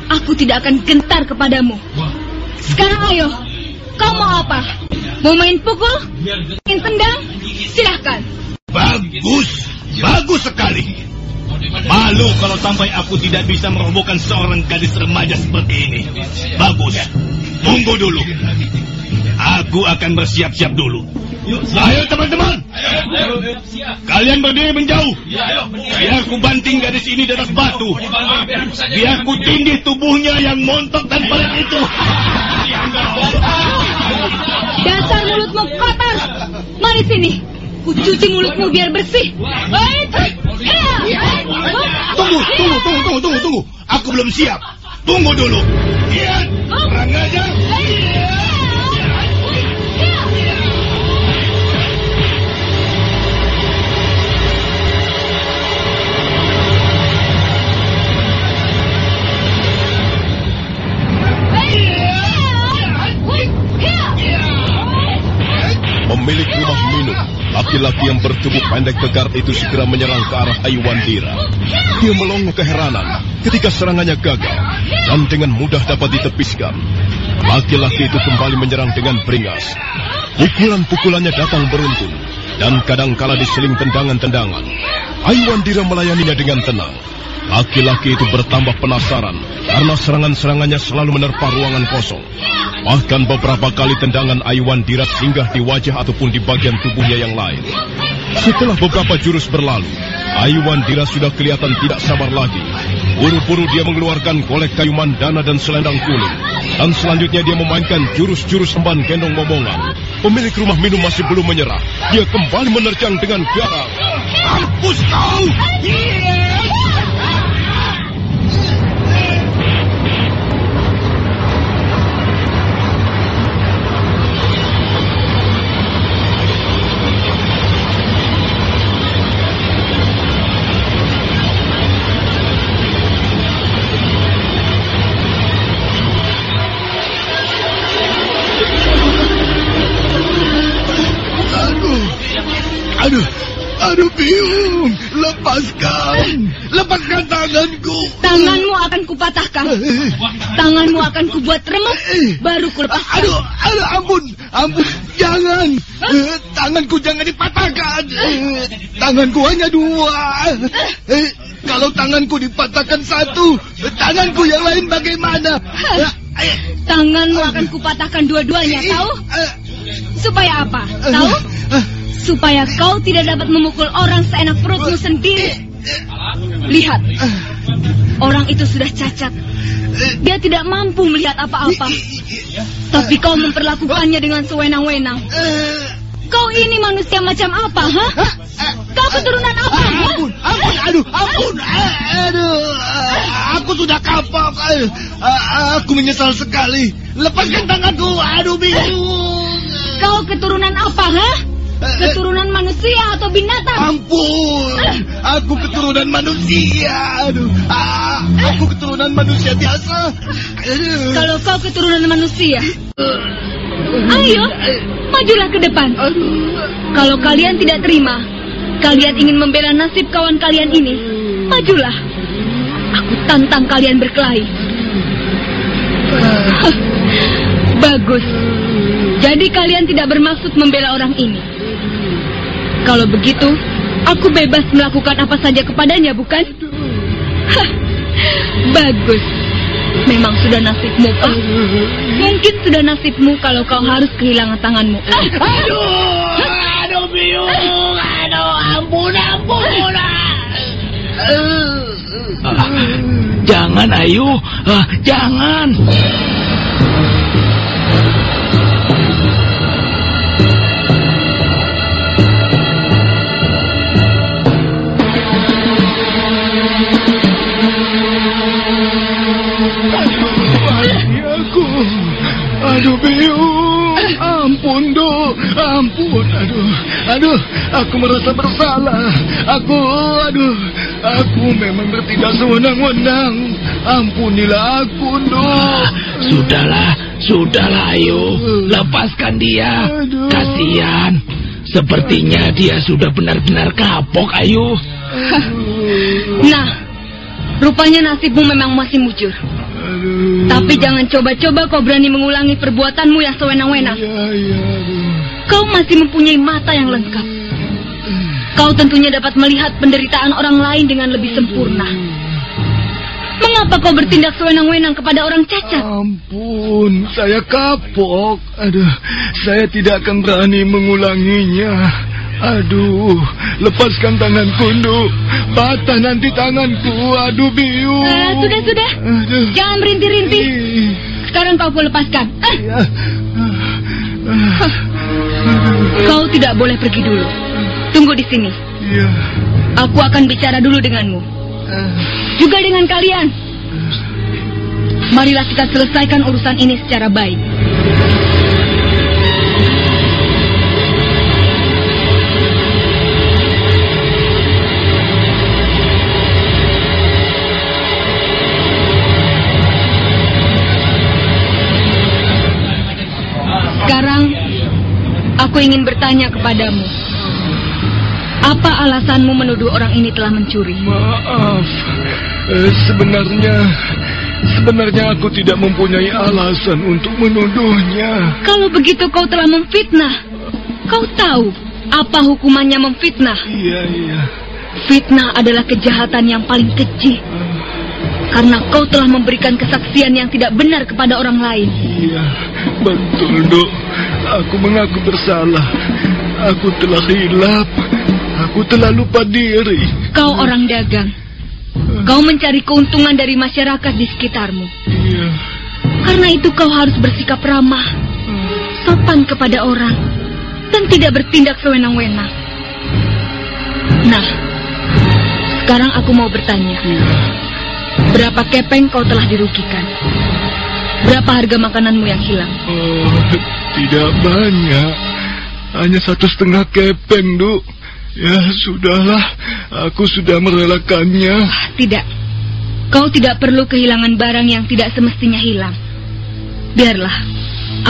Speaker 7: Aku tidak akan gentar kepadamu. Sekarang ayo, kau mau apa? Mau main pukul? Main tendang? Silahkan.
Speaker 6: Bagus. Bagus sekali. Malu kalau sampai aku tidak bisa merobohkan seorang gadis remaja seperti ini. Bagus. Tunggu dulu. Aku akan bersiap-siap dulu. Ayo teman-teman. Kalian berdiri menjauh. Biar ku banting gadis ini di atas batu. Biar ku tindih tubuhnya yang montok dan padat itu.
Speaker 7: Dasar mulutmu kotor. Mari sini. Ku cuci mulutmu biar bersih.
Speaker 6: Tunggu, tunggu, tunggu, tunggu, tunggu, tunggu. Aku belum siap. Tunggu dulu. Lihat, kurang ajar.
Speaker 2: Pemilik rumah minum, laki-laki yang bertubuh pendek kekar itu segera menyerang ke arah Aiwandira. Dia melongo keheranan ketika serangannya gagal dan dengan mudah dapat ditepiskan. Laki-laki itu kembali menyerang dengan beringas. Pukulan-pukulannya datang beruntun dan kadangkala diseling tendangan-tendangan. Aiwandira melayaninya dengan tenang. Laki-laki itu bertambah penasaran karena serangan-serangannya selalu menerpa ruangan kosong. Bahkan beberapa kali tendangan Aiwandira singgah di wajah ataupun di bagian tubuhnya yang lain. Setelah beberapa jurus berlalu, Aiwandira sudah kelihatan tidak sabar lagi. Buru-buru dia mengeluarkan golek kayu mandana dan selendang kuning. Dan selanjutnya dia memainkan jurus-jurus emban gendong momongan. Pemilik rumah minum masih belum menyerah. Dia kembali menerjang dengan garang.
Speaker 11: Mampus kau! Aduh,
Speaker 7: kupatahkan. Tanganmu akan kubuat remuk, baru kulepaskan.
Speaker 11: Aduh, aduh, ampun, ampun, jangan. Eh, Tanganku jangan dipatahkan. Eh, Tanganku hanya dua. Eh, Kalau tanganku dipatahkan satu, tanganku yang lain bagaimana?
Speaker 7: Tanganmu akan kupatahkan dua-duanya, tahu? Supaya apa? Tahu? Supaya kau tidak dapat memukul orang seenak perutmu sendiri. Lihat, orang itu sudah cacat. Dia tidak mampu melihat apa-apa. Tapi kau memperlakukannya dengan sewenang-wenang. Kau ini manusia macam apa, ha? Kau keturunan apa, ha?
Speaker 11: Ampun, ampun, aduh, ampun, aduh, aku sudah kapok, aku menyesal sekali. Lepaskan tanganku, aduh bingung.
Speaker 7: Kau keturunan apa, ha? Keturunan manusia atau binatang?
Speaker 11: Ampun, aku keturunan manusia, aduh, ah, aku keturunan manusia biasa. Aduh.
Speaker 7: Kalau kau keturunan manusia, ayo, majulah ke depan. Kalau kalian tidak terima, kalian ingin membela nasib kawan kalian ini, majulah. Aku tantang kalian berkelahi. Hah, Bagus. Jadi kalian tidak bermaksud membela orang ini. Kalau begitu, aku bebas melakukan apa saja kepadanya, bukan? Hah, Bagus. Memang sudah nasibmu, Pak. Mungkin sudah nasibmu kalau kau harus kehilangan tanganmu. Ah,
Speaker 11: Aduh, aduh bingung, aduh, ampun, ampun.
Speaker 10: Ah, jangan, Ayu. Ah, jangan.
Speaker 11: aku, aduh bingung, ampun do, ampun, aduh, aduh, aku merasa bersalah, aku, aduh, aku memang bertindak sewenang-wenang, ampunilah aku do.
Speaker 10: Sudahlah, sudahlah, Ayu. Lepaskan dia.
Speaker 11: Aduh.
Speaker 10: Kasihan. Sepertinya dia sudah benar-benar kapok, Ayu.
Speaker 7: Nah, rupanya nasibmu memang masih mujur. Tapi jangan coba-coba kau berani mengulangi perbuatanmu yang sewenang-wenang.
Speaker 11: ya, ya, aduh.
Speaker 7: Kau masih mempunyai mata yang lengkap. Kau tentunya dapat melihat penderitaan orang lain dengan lebih sempurna. Mengapa kau bertindak sewenang-wenang kepada orang cacat?
Speaker 11: Ampun, saya kapok. Aduh, saya tidak akan berani mengulanginya. Aduh, lepaskan tanganku, Nduk. Patah nanti tanganku. Aduh, biu.
Speaker 7: Eh, sudah, sudah.
Speaker 11: Aduh.
Speaker 7: Jangan berhenti-henti.
Speaker 11: Ih,
Speaker 7: Sekarang kau pun lepaskan. Ah,
Speaker 11: ya.
Speaker 7: kau tidak boleh pergi dulu. Tunggu di sini.
Speaker 11: Ya.
Speaker 7: Aku akan bicara dulu denganmu.
Speaker 11: Ah,
Speaker 7: Juga dengan kalian. Marilah kita selesaikan urusan ini secara baik. Aku ingin bertanya kepadamu. Apa alasanmu menuduh orang ini telah mencuri?
Speaker 11: Maaf. Eh, sebenarnya sebenarnya aku tidak mempunyai alasan untuk menuduhnya.
Speaker 7: Kalau begitu kau telah memfitnah. Kau tahu apa hukumannya memfitnah?
Speaker 11: Iya, iya.
Speaker 7: Fitnah adalah kejahatan yang paling keji. Karena kau telah memberikan kesaksian yang tidak benar kepada orang lain.
Speaker 11: Iya, betul, Dok. Aku mengaku bersalah. Aku telah hilap. Aku telah lupa diri.
Speaker 7: Kau orang dagang. Kau mencari keuntungan dari masyarakat di sekitarmu.
Speaker 11: Iya.
Speaker 7: Karena itu kau harus bersikap ramah, sopan kepada orang, dan tidak bertindak sewenang-wenang. Nah, sekarang aku mau bertanya. Berapa kepeng kau telah dirugikan? Berapa harga makananmu yang hilang?
Speaker 11: Oh, tidak banyak. Hanya satu setengah kepeng, Duk. Ya, sudahlah. Aku sudah merelakannya.
Speaker 7: Tidak. Kau tidak perlu kehilangan barang yang tidak semestinya hilang. Biarlah,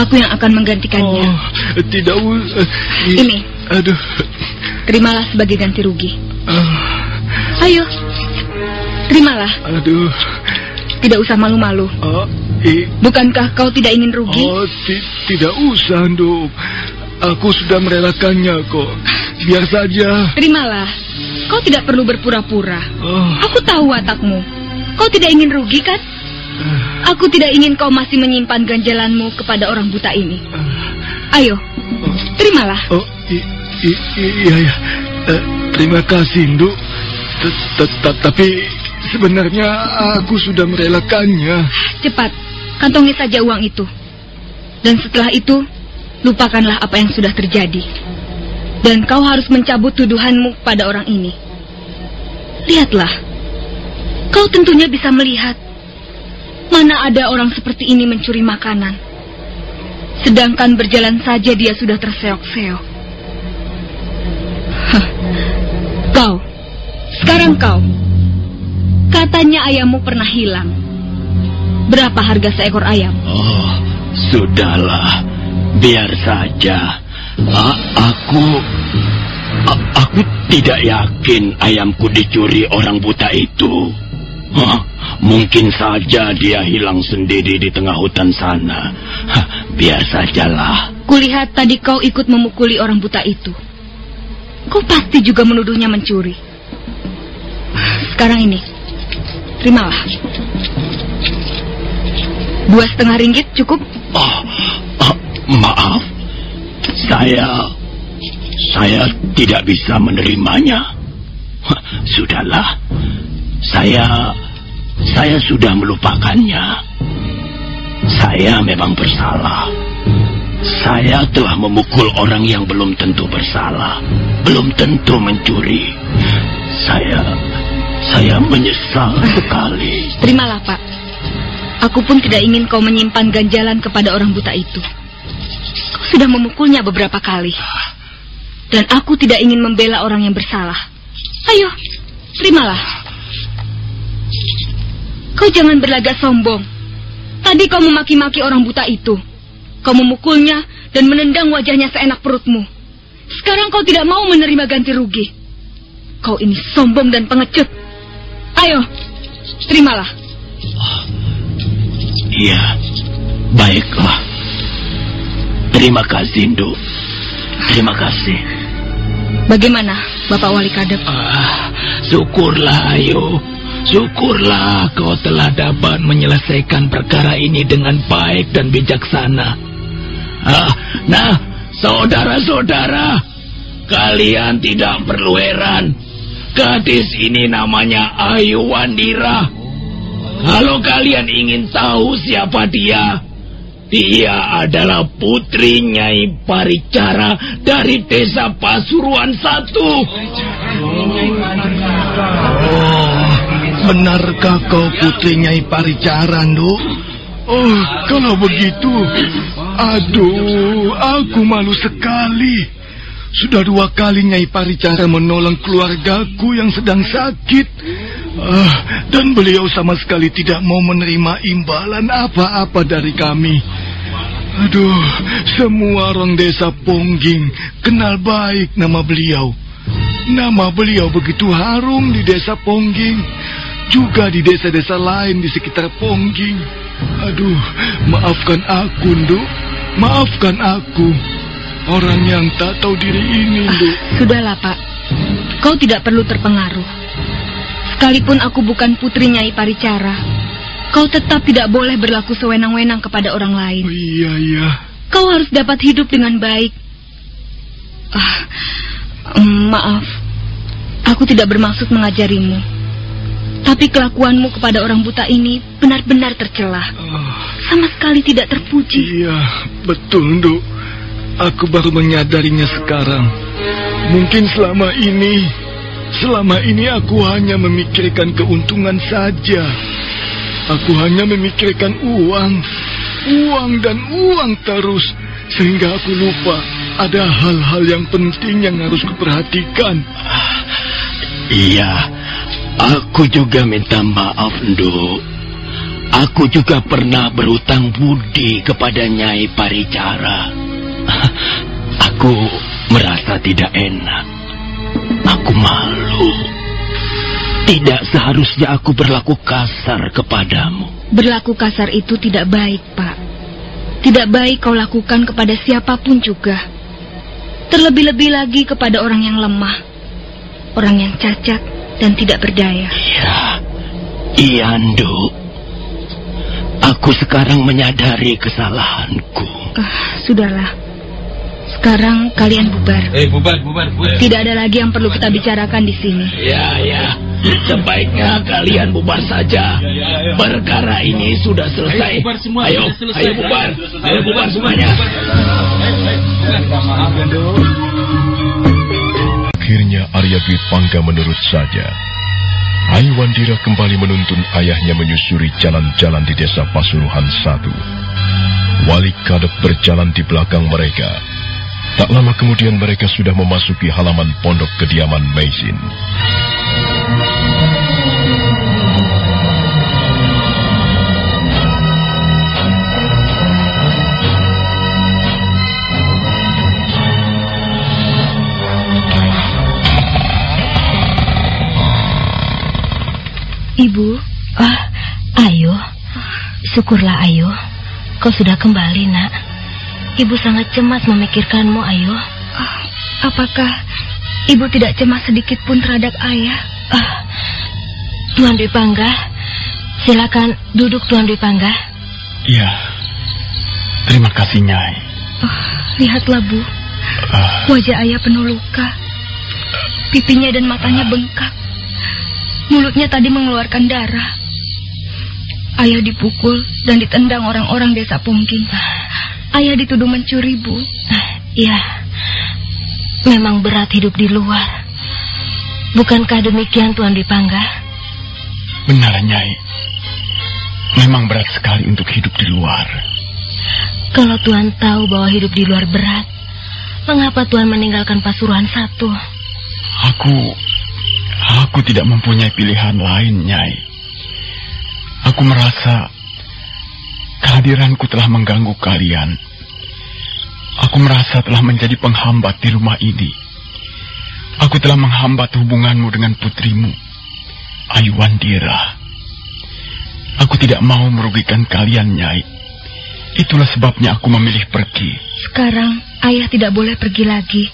Speaker 7: aku yang akan menggantikannya.
Speaker 11: Oh, tidak usah.
Speaker 7: Ini.
Speaker 11: Aduh.
Speaker 7: Terimalah sebagai ganti rugi.
Speaker 11: Ah,
Speaker 7: Ayo, terimalah.
Speaker 11: aduh.
Speaker 7: Tidak usah malu-malu.
Speaker 11: I,
Speaker 7: Bukankah kau tidak ingin rugi?
Speaker 11: oh ti- tidak usah, Duk. Aku sudah merelakannya kok. Biar saja.
Speaker 7: Terimalah. Kau tidak perlu berpura-pura.
Speaker 11: Oh,
Speaker 7: Aku tahu watakmu. Kau tidak ingin rugi kan? Aku tidak ingin kau masih menyimpan ganjalanmu kepada orang buta ini. Ayo, terimalah.
Speaker 11: oh, i, i, i- iya ya. Eh, terima kasih, Duk. T- t- t- Tapi sebenarnya aku sudah merelakannya.
Speaker 7: Cepat, kantongi saja uang itu. Dan setelah itu, lupakanlah apa yang sudah terjadi. Dan kau harus mencabut tuduhanmu pada orang ini. Lihatlah, kau tentunya bisa melihat mana ada orang seperti ini mencuri makanan. Sedangkan berjalan saja dia sudah terseok-seok. Kau, sekarang kau. Katanya ayammu pernah hilang. Berapa harga seekor ayam?
Speaker 3: Oh, sudahlah. Biar saja. A- aku... a- aku tidak yakin ayamku dicuri orang buta itu. Hah, mungkin saja dia hilang sendiri di tengah hutan sana. Hah, biar sajalah.
Speaker 7: Kulihat tadi kau ikut memukuli orang buta itu. Kau pasti juga menuduhnya mencuri. Sekarang ini, terimalah. Dua setengah ringgit cukup?
Speaker 3: Oh, ah, maaf. Saya... Saya tidak bisa menerimanya. Sudahlah. Saya... Saya sudah melupakannya. Saya memang bersalah. Saya telah memukul orang yang belum tentu bersalah. Belum tentu mencuri. Saya... Saya menyesal sekali.
Speaker 7: Terimalah, Pak. Aku pun tidak ingin kau menyimpan ganjalan kepada orang buta itu. Kau sudah memukulnya beberapa kali. Dan aku tidak ingin membela orang yang bersalah. Ayo, terimalah. Kau jangan berlagak sombong. Tadi kau memaki-maki orang buta itu. Kau memukulnya dan menendang wajahnya seenak perutmu. Sekarang kau tidak mau menerima ganti rugi. Kau ini sombong dan pengecut. Ayo, terimalah.
Speaker 3: Iya, baiklah. Terima kasih, Nduk. Terima kasih.
Speaker 7: Bagaimana, Bapak Wali Kadep?
Speaker 3: Ah, syukurlah, ayo. Syukurlah kau telah dapat menyelesaikan perkara ini dengan baik dan bijaksana. Ah, nah, saudara-saudara, kalian tidak perlu heran. Gadis ini namanya Ayu Wandira. Kalau kalian ingin tahu siapa dia, dia adalah putri Nyai Paricara dari desa Pasuruan satu.
Speaker 11: Oh, benarkah kau putri Nyai Paricara, Nduk? Oh, kalau begitu, aduh, aku malu sekali. Sudah dua kali Nyai Paricara menolong keluargaku yang sedang sakit. Ah, dan beliau sama sekali tidak mau menerima imbalan apa-apa dari kami. Aduh, semua orang desa Pongging kenal baik nama beliau. Nama beliau begitu harum di desa Pongging. Juga di desa-desa lain di sekitar Pongging. Aduh, maafkan aku, Nduk. Maafkan aku. Orang yang tak tahu diri ini, Nduk.
Speaker 7: Sudahlah, Pak. kau tidak perlu terpengaruh. Sekalipun aku bukan putri Nyai Paricara, kau tetap tidak boleh berlaku sewenang-wenang kepada orang lain.
Speaker 11: Oh, iya, iya.
Speaker 7: Kau harus dapat hidup dengan baik. Ah, mm, maaf, aku tidak bermaksud mengajarimu. Tapi kelakuanmu kepada orang buta ini benar-benar tercela.
Speaker 11: Oh,
Speaker 7: Sama sekali tidak terpuji.
Speaker 11: iya, betul, Nduk. Aku baru menyadarinya sekarang. Mungkin selama ini, selama ini aku hanya memikirkan keuntungan saja. Aku hanya memikirkan uang, uang dan uang terus. Sehingga aku lupa ada hal-hal yang penting yang harus kuperhatikan.
Speaker 10: Iya, aku juga minta maaf, Nduk. Aku juga pernah berhutang budi kepada Nyai Paricara. Aku merasa tidak enak. Aku malu. Tidak seharusnya aku berlaku kasar kepadamu.
Speaker 7: Berlaku kasar itu tidak baik, Pak. Tidak baik kau lakukan kepada siapa pun juga. Terlebih-lebih lagi kepada orang yang lemah, orang yang cacat dan tidak berdaya.
Speaker 10: Iya, iya, Nduk. Aku sekarang menyadari kesalahanku.
Speaker 7: Ah, sudahlah. Sekarang kalian bubar.
Speaker 6: Eh, bubar, bubar, bubar.
Speaker 7: Tidak ada lagi yang perlu kita bicarakan di sini.
Speaker 10: Ya, ya. Sebaiknya kalian bubar saja. Perkara ini sudah selesai.
Speaker 6: Ayo, bubar semua,
Speaker 10: Ayo,
Speaker 6: selesai.
Speaker 10: ayo bubar. Ayo bubar semuanya.
Speaker 2: Akhirnya Arya Dwi Pangga menurut saja. Rai Wandira kembali menuntun ayahnya menyusuri jalan-jalan di desa Pasuruhan satu. Wali Kadep berjalan di belakang mereka. Tak lama kemudian mereka sudah memasuki halaman pondok kediaman Meisin.
Speaker 9: Ibu, ah, ayo. Syukurlah ayo. Kau sudah kembali, nak. Ibu sangat cemas memikirkanmu, ayo.
Speaker 7: Ah, apakah ibu tidak cemas sedikit pun terhadap ayah?
Speaker 9: Ah, Tuan Dwi Pangga, silakan duduk Tuan Dwi Pangga.
Speaker 4: Iya. Terima kasih, Nyai.
Speaker 7: Ah, lihatlah, Bu.
Speaker 4: Ah,
Speaker 7: Wajah ayah penuh luka. Pipinya dan matanya bengkak. Mulutnya tadi mengeluarkan darah. Ayah dipukul dan ditendang orang-orang desa Pungking. Ayah dituduh mencuri, Bu.
Speaker 9: Ya, memang berat hidup di luar. Bukankah demikian Tuan Dwi Pangga?
Speaker 4: benar, Nyai. Memang berat sekali untuk hidup di luar.
Speaker 9: Kalau Tuan tahu bahwa hidup di luar berat, mengapa Tuan meninggalkan Pasuruan satu?
Speaker 4: Aku... Aku tidak mempunyai pilihan lain, Nyai. Aku merasa kehadiranku telah mengganggu kalian. Aku merasa telah menjadi penghambat di rumah ini. Aku telah menghambat hubunganmu dengan putrimu, Ayu Wandira. Aku tidak mau merugikan kalian, Nyai. Itulah sebabnya aku memilih pergi.
Speaker 7: Sekarang ayah tidak boleh pergi lagi.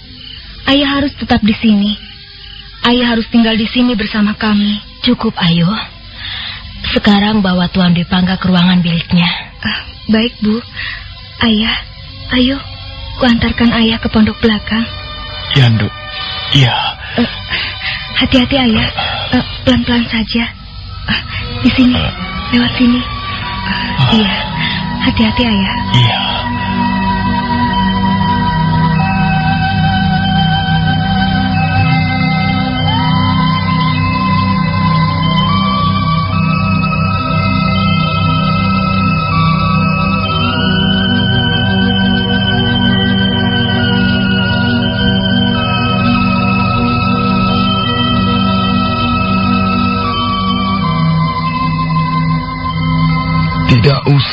Speaker 7: Ayah harus tetap di sini. Ayah harus tinggal di sini bersama kami.
Speaker 9: Cukup, ayo. Sekarang bawa Tuan Dwi Pangga ke ruangan biliknya.
Speaker 7: Ah, baik, Bu. Ayah, ayo. Kuantarkan ayah ke pondok belakang.
Speaker 4: Ya, Nduk. Iya.
Speaker 7: Eh, Hati-hati, ayah. Eh, Pelan-pelan saja. Ah, di sini, lewat sini. Ah, Iya, hati-hati, ayah.
Speaker 4: Iya.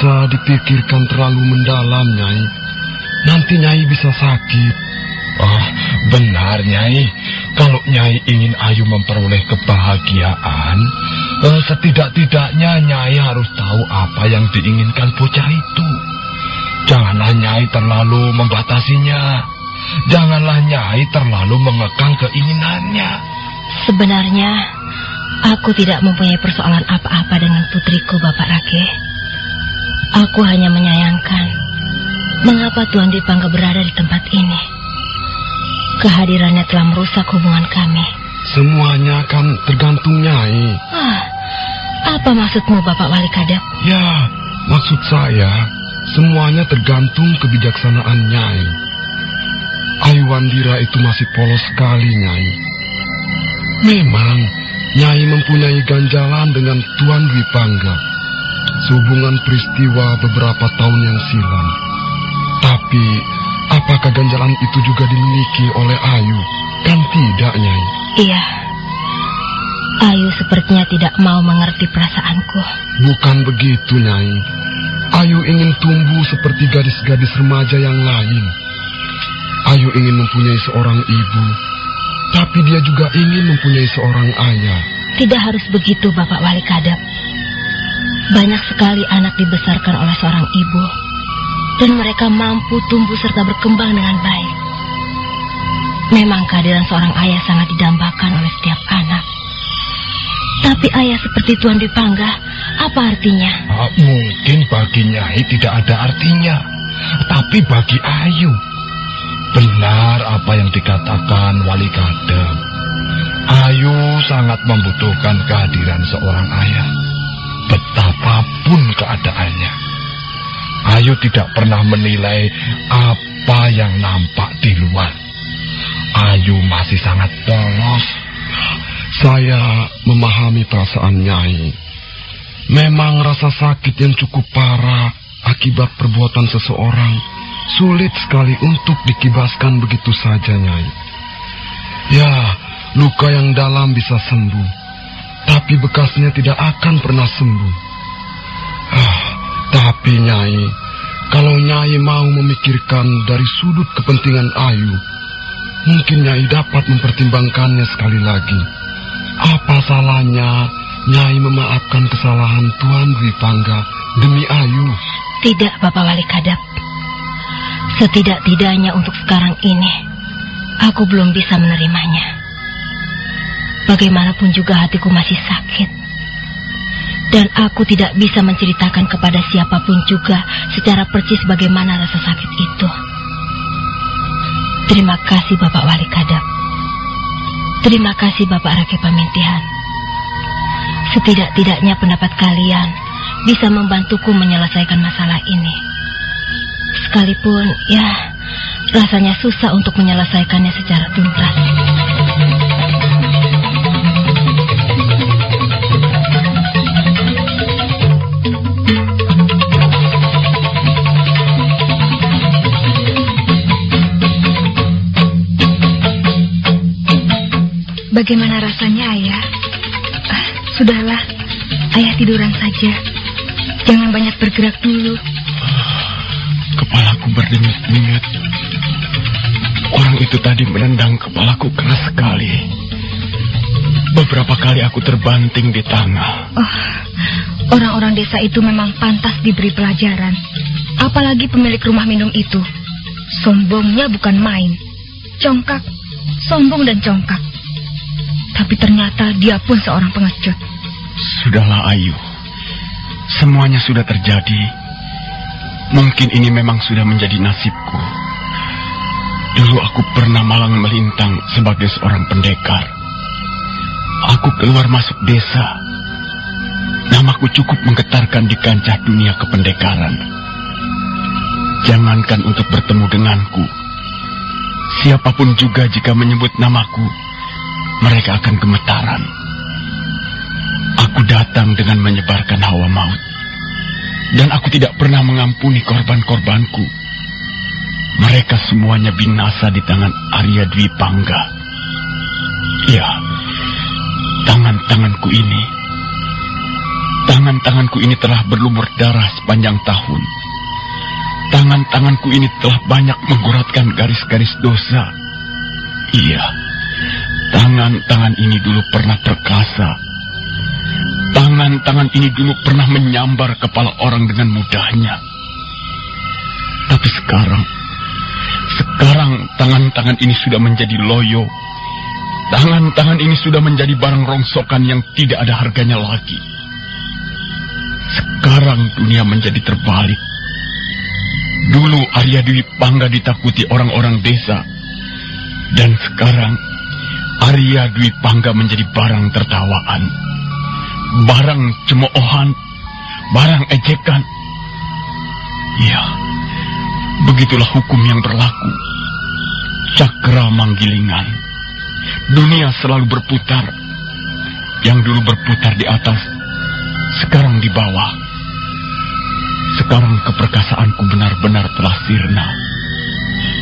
Speaker 8: Usah dipikirkan terlalu mendalam, Nyai. Nanti Nyai bisa sakit. Oh, benar, Nyai. Kalau Nyai ingin Ayu memperoleh kebahagiaan, eh, setidak-tidaknya Nyai harus tahu apa yang diinginkan bocah itu. Janganlah Nyai terlalu membatasinya.
Speaker 13: janganlah Nyai terlalu mengekang keinginannya.
Speaker 9: Sebenarnya, aku tidak mempunyai persoalan apa-apa dengan putriku, Bapak Rake. Aku hanya menyayangkan mengapa Tuan Dipangga berada di tempat ini. Kehadirannya telah merusak hubungan kami.
Speaker 8: Semuanya akan tergantung Nyai.
Speaker 9: Ah, apa maksudmu, Bapak Wali Kadep?
Speaker 8: Ya, maksud saya, semuanya tergantung kebijaksanaan Nyai. Ayu Wandira itu masih polos sekali, Nyai. Memang, Nyai mempunyai ganjalan dengan Tuan Dwi Pangga. Sehubungan peristiwa beberapa tahun yang silam. Tapi, apakah ganjalan itu juga dimiliki oleh Ayu? Kan tidak, Nyai.
Speaker 9: Iya. Ayu sepertinya tidak mau mengerti perasaanku.
Speaker 8: Bukan begitu, Nyai. Ayu ingin tumbuh seperti gadis-gadis remaja yang lain. Ayu ingin mempunyai seorang ibu, tapi dia juga ingin mempunyai seorang ayah.
Speaker 9: Tidak harus begitu, Bapak Wali Kadep. Banyak sekali anak dibesarkan oleh seorang ibu, dan mereka mampu tumbuh serta berkembang dengan baik. Memang kehadiran seorang ayah sangat didambakan oleh setiap anak. Tapi ayah seperti Tuan Dipangga, apa artinya?
Speaker 13: Ah, mungkin bagi Nyai tidak ada artinya, tapi bagi Ayu benar apa yang dikatakan Wali Kadem. Ayu sangat membutuhkan kehadiran seorang ayah, betapapun keadaannya. Ayu tidak pernah menilai apa yang nampak di luar. Ayu masih sangat polos.
Speaker 8: Saya memahami perasaan Nyai. Memang rasa sakit yang cukup parah akibat perbuatan seseorang sulit sekali untuk dikibaskan begitu saja, Nyai. Ya, luka yang dalam bisa sembuh, tapi bekasnya tidak akan pernah sembuh. Ah, tapi Nyai, kalau Nyai mau memikirkan dari sudut kepentingan Ayu, mungkin Nyai dapat mempertimbangkannya sekali lagi. Apa salahnya Nyai memaafkan kesalahan Tuan Dwi Pangga demi Ayu?
Speaker 9: Tidak, Bapak Wali Kadap. Setidak-tidaknya untuk sekarang ini, aku belum bisa menerimanya. Bagaimanapun juga hatiku masih sakit. Dan aku tidak bisa menceritakan kepada siapa pun juga secara percis bagaimana rasa sakit itu. Terima kasih Bapak Wali Kadap. Terima kasih Bapak Rake Pamintihan. Setidak-tidaknya pendapat kalian bisa membantuku menyelesaikan masalah ini. Sekalipun ya rasanya susah untuk menyelesaikannya secara tuntas.
Speaker 7: Bagaimana rasanya, Ayah? Ah, sudahlah, Ayah tiduran saja. Jangan banyak bergerak dulu.
Speaker 4: Kepalaku berdenyut-denyut. Orang itu tadi menendang kepalaku keras sekali. Beberapa kali aku terbanting di tanah.
Speaker 7: Oh, orang-orang desa itu memang pantas diberi pelajaran. Apalagi pemilik rumah minum itu. Sombongnya bukan main. Congkak, sombong dan congkak. Tapi ternyata dia pun seorang pengecut.
Speaker 4: Sudahlah Ayu. Semuanya sudah terjadi. Mungkin ini memang sudah menjadi nasibku. Dulu aku pernah malang melintang sebagai seorang pendekar. Aku keluar masuk desa. Namaku cukup menggetarkan di kancah dunia kependekaran. Jangankan untuk bertemu denganku. Siapa pun juga jika menyebut namaku, mereka akan gemetaran. Aku datang dengan menyebarkan hawa maut. Dan aku tidak pernah mengampuni korban-korbanku. Mereka semuanya binasa di tangan Arya Dwi Pangga. Ya, tangan-tanganku ini. Tangan-tanganku ini telah berlumur darah sepanjang tahun. Tangan-tanganku ini telah banyak mengguratkan garis-garis dosa. Iya, tangan-tangan ini dulu pernah perkasa. Tangan-tangan ini dulu pernah menyambar kepala orang dengan mudahnya. Tapi sekarang, sekarang tangan-tangan ini sudah menjadi loyo. Tangan-tangan ini sudah menjadi barang rongsokan yang tidak ada harganya lagi. Sekarang dunia menjadi terbalik. Dulu Arya Dwi Pangga ditakuti orang-orang desa. Dan sekarang Arya Dwi Pangga menjadi barang tertawaan. Barang cemoohan, barang ejekan. Ya, begitulah hukum yang berlaku. Cakra manggilingan. Dunia selalu berputar. Yang dulu berputar di atas, sekarang di bawah. Sekarang keperkasaanku benar-benar telah sirna.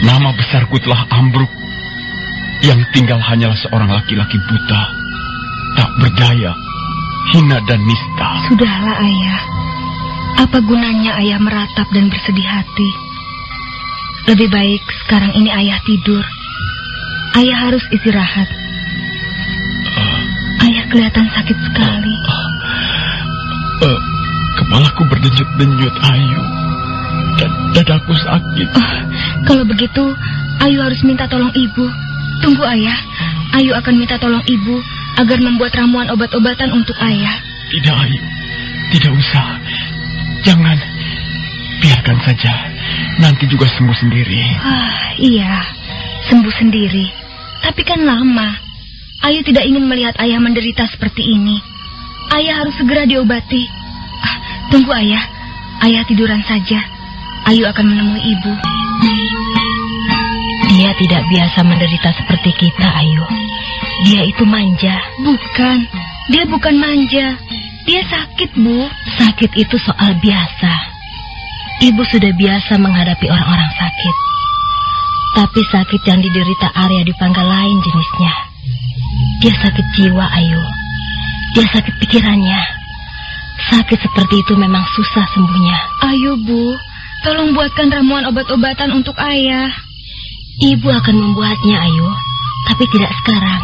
Speaker 4: Nama besarku telah ambruk. Yang tinggal hanyalah seorang laki-laki buta, tak berdaya, hina dan nista.
Speaker 7: Sudahlah, Ayah. Apa gunanya Ayah meratap dan bersedih hati? Lebih baik sekarang ini Ayah tidur. Ayah harus istirahat. Ayah kelihatan sakit sekali.
Speaker 4: Uh, kepalaku berdenyut-denyut, Ayu. Dadaku sakit.
Speaker 7: Oh, kalau begitu, Ayu harus minta tolong ibu. Tunggu ayah, Ayu akan minta tolong ibu agar membuat ramuan obat-obatan untuk ayah.
Speaker 4: Tidak, Ayu. Tidak usah. Jangan. Biarkan saja. Nanti juga sembuh sendiri.
Speaker 7: Ah, iya. Sembuh sendiri. Tapi kan lama. Ayu tidak ingin melihat ayah menderita seperti ini. Ayah harus segera diobati. Ah, tunggu ayah. Ayah tiduran saja. Ayu akan menemui ibu.
Speaker 9: Dia tidak biasa menderita seperti kita, Ayu. Dia itu manja.
Speaker 7: Bukan. Dia bukan manja. Dia sakit, Bu.
Speaker 9: Sakit itu soal biasa. Ibu sudah biasa menghadapi orang-orang sakit. Tapi sakit yang diderita Arya di panggal lain jenisnya. Dia sakit jiwa, Ayu. Dia sakit pikirannya. Sakit seperti itu memang susah sembuhnya.
Speaker 7: Ayo, Bu. Tolong buatkan ramuan obat-obatan untuk ayah.
Speaker 9: Ibu akan membuatnya, Ayu. Tapi tidak sekarang.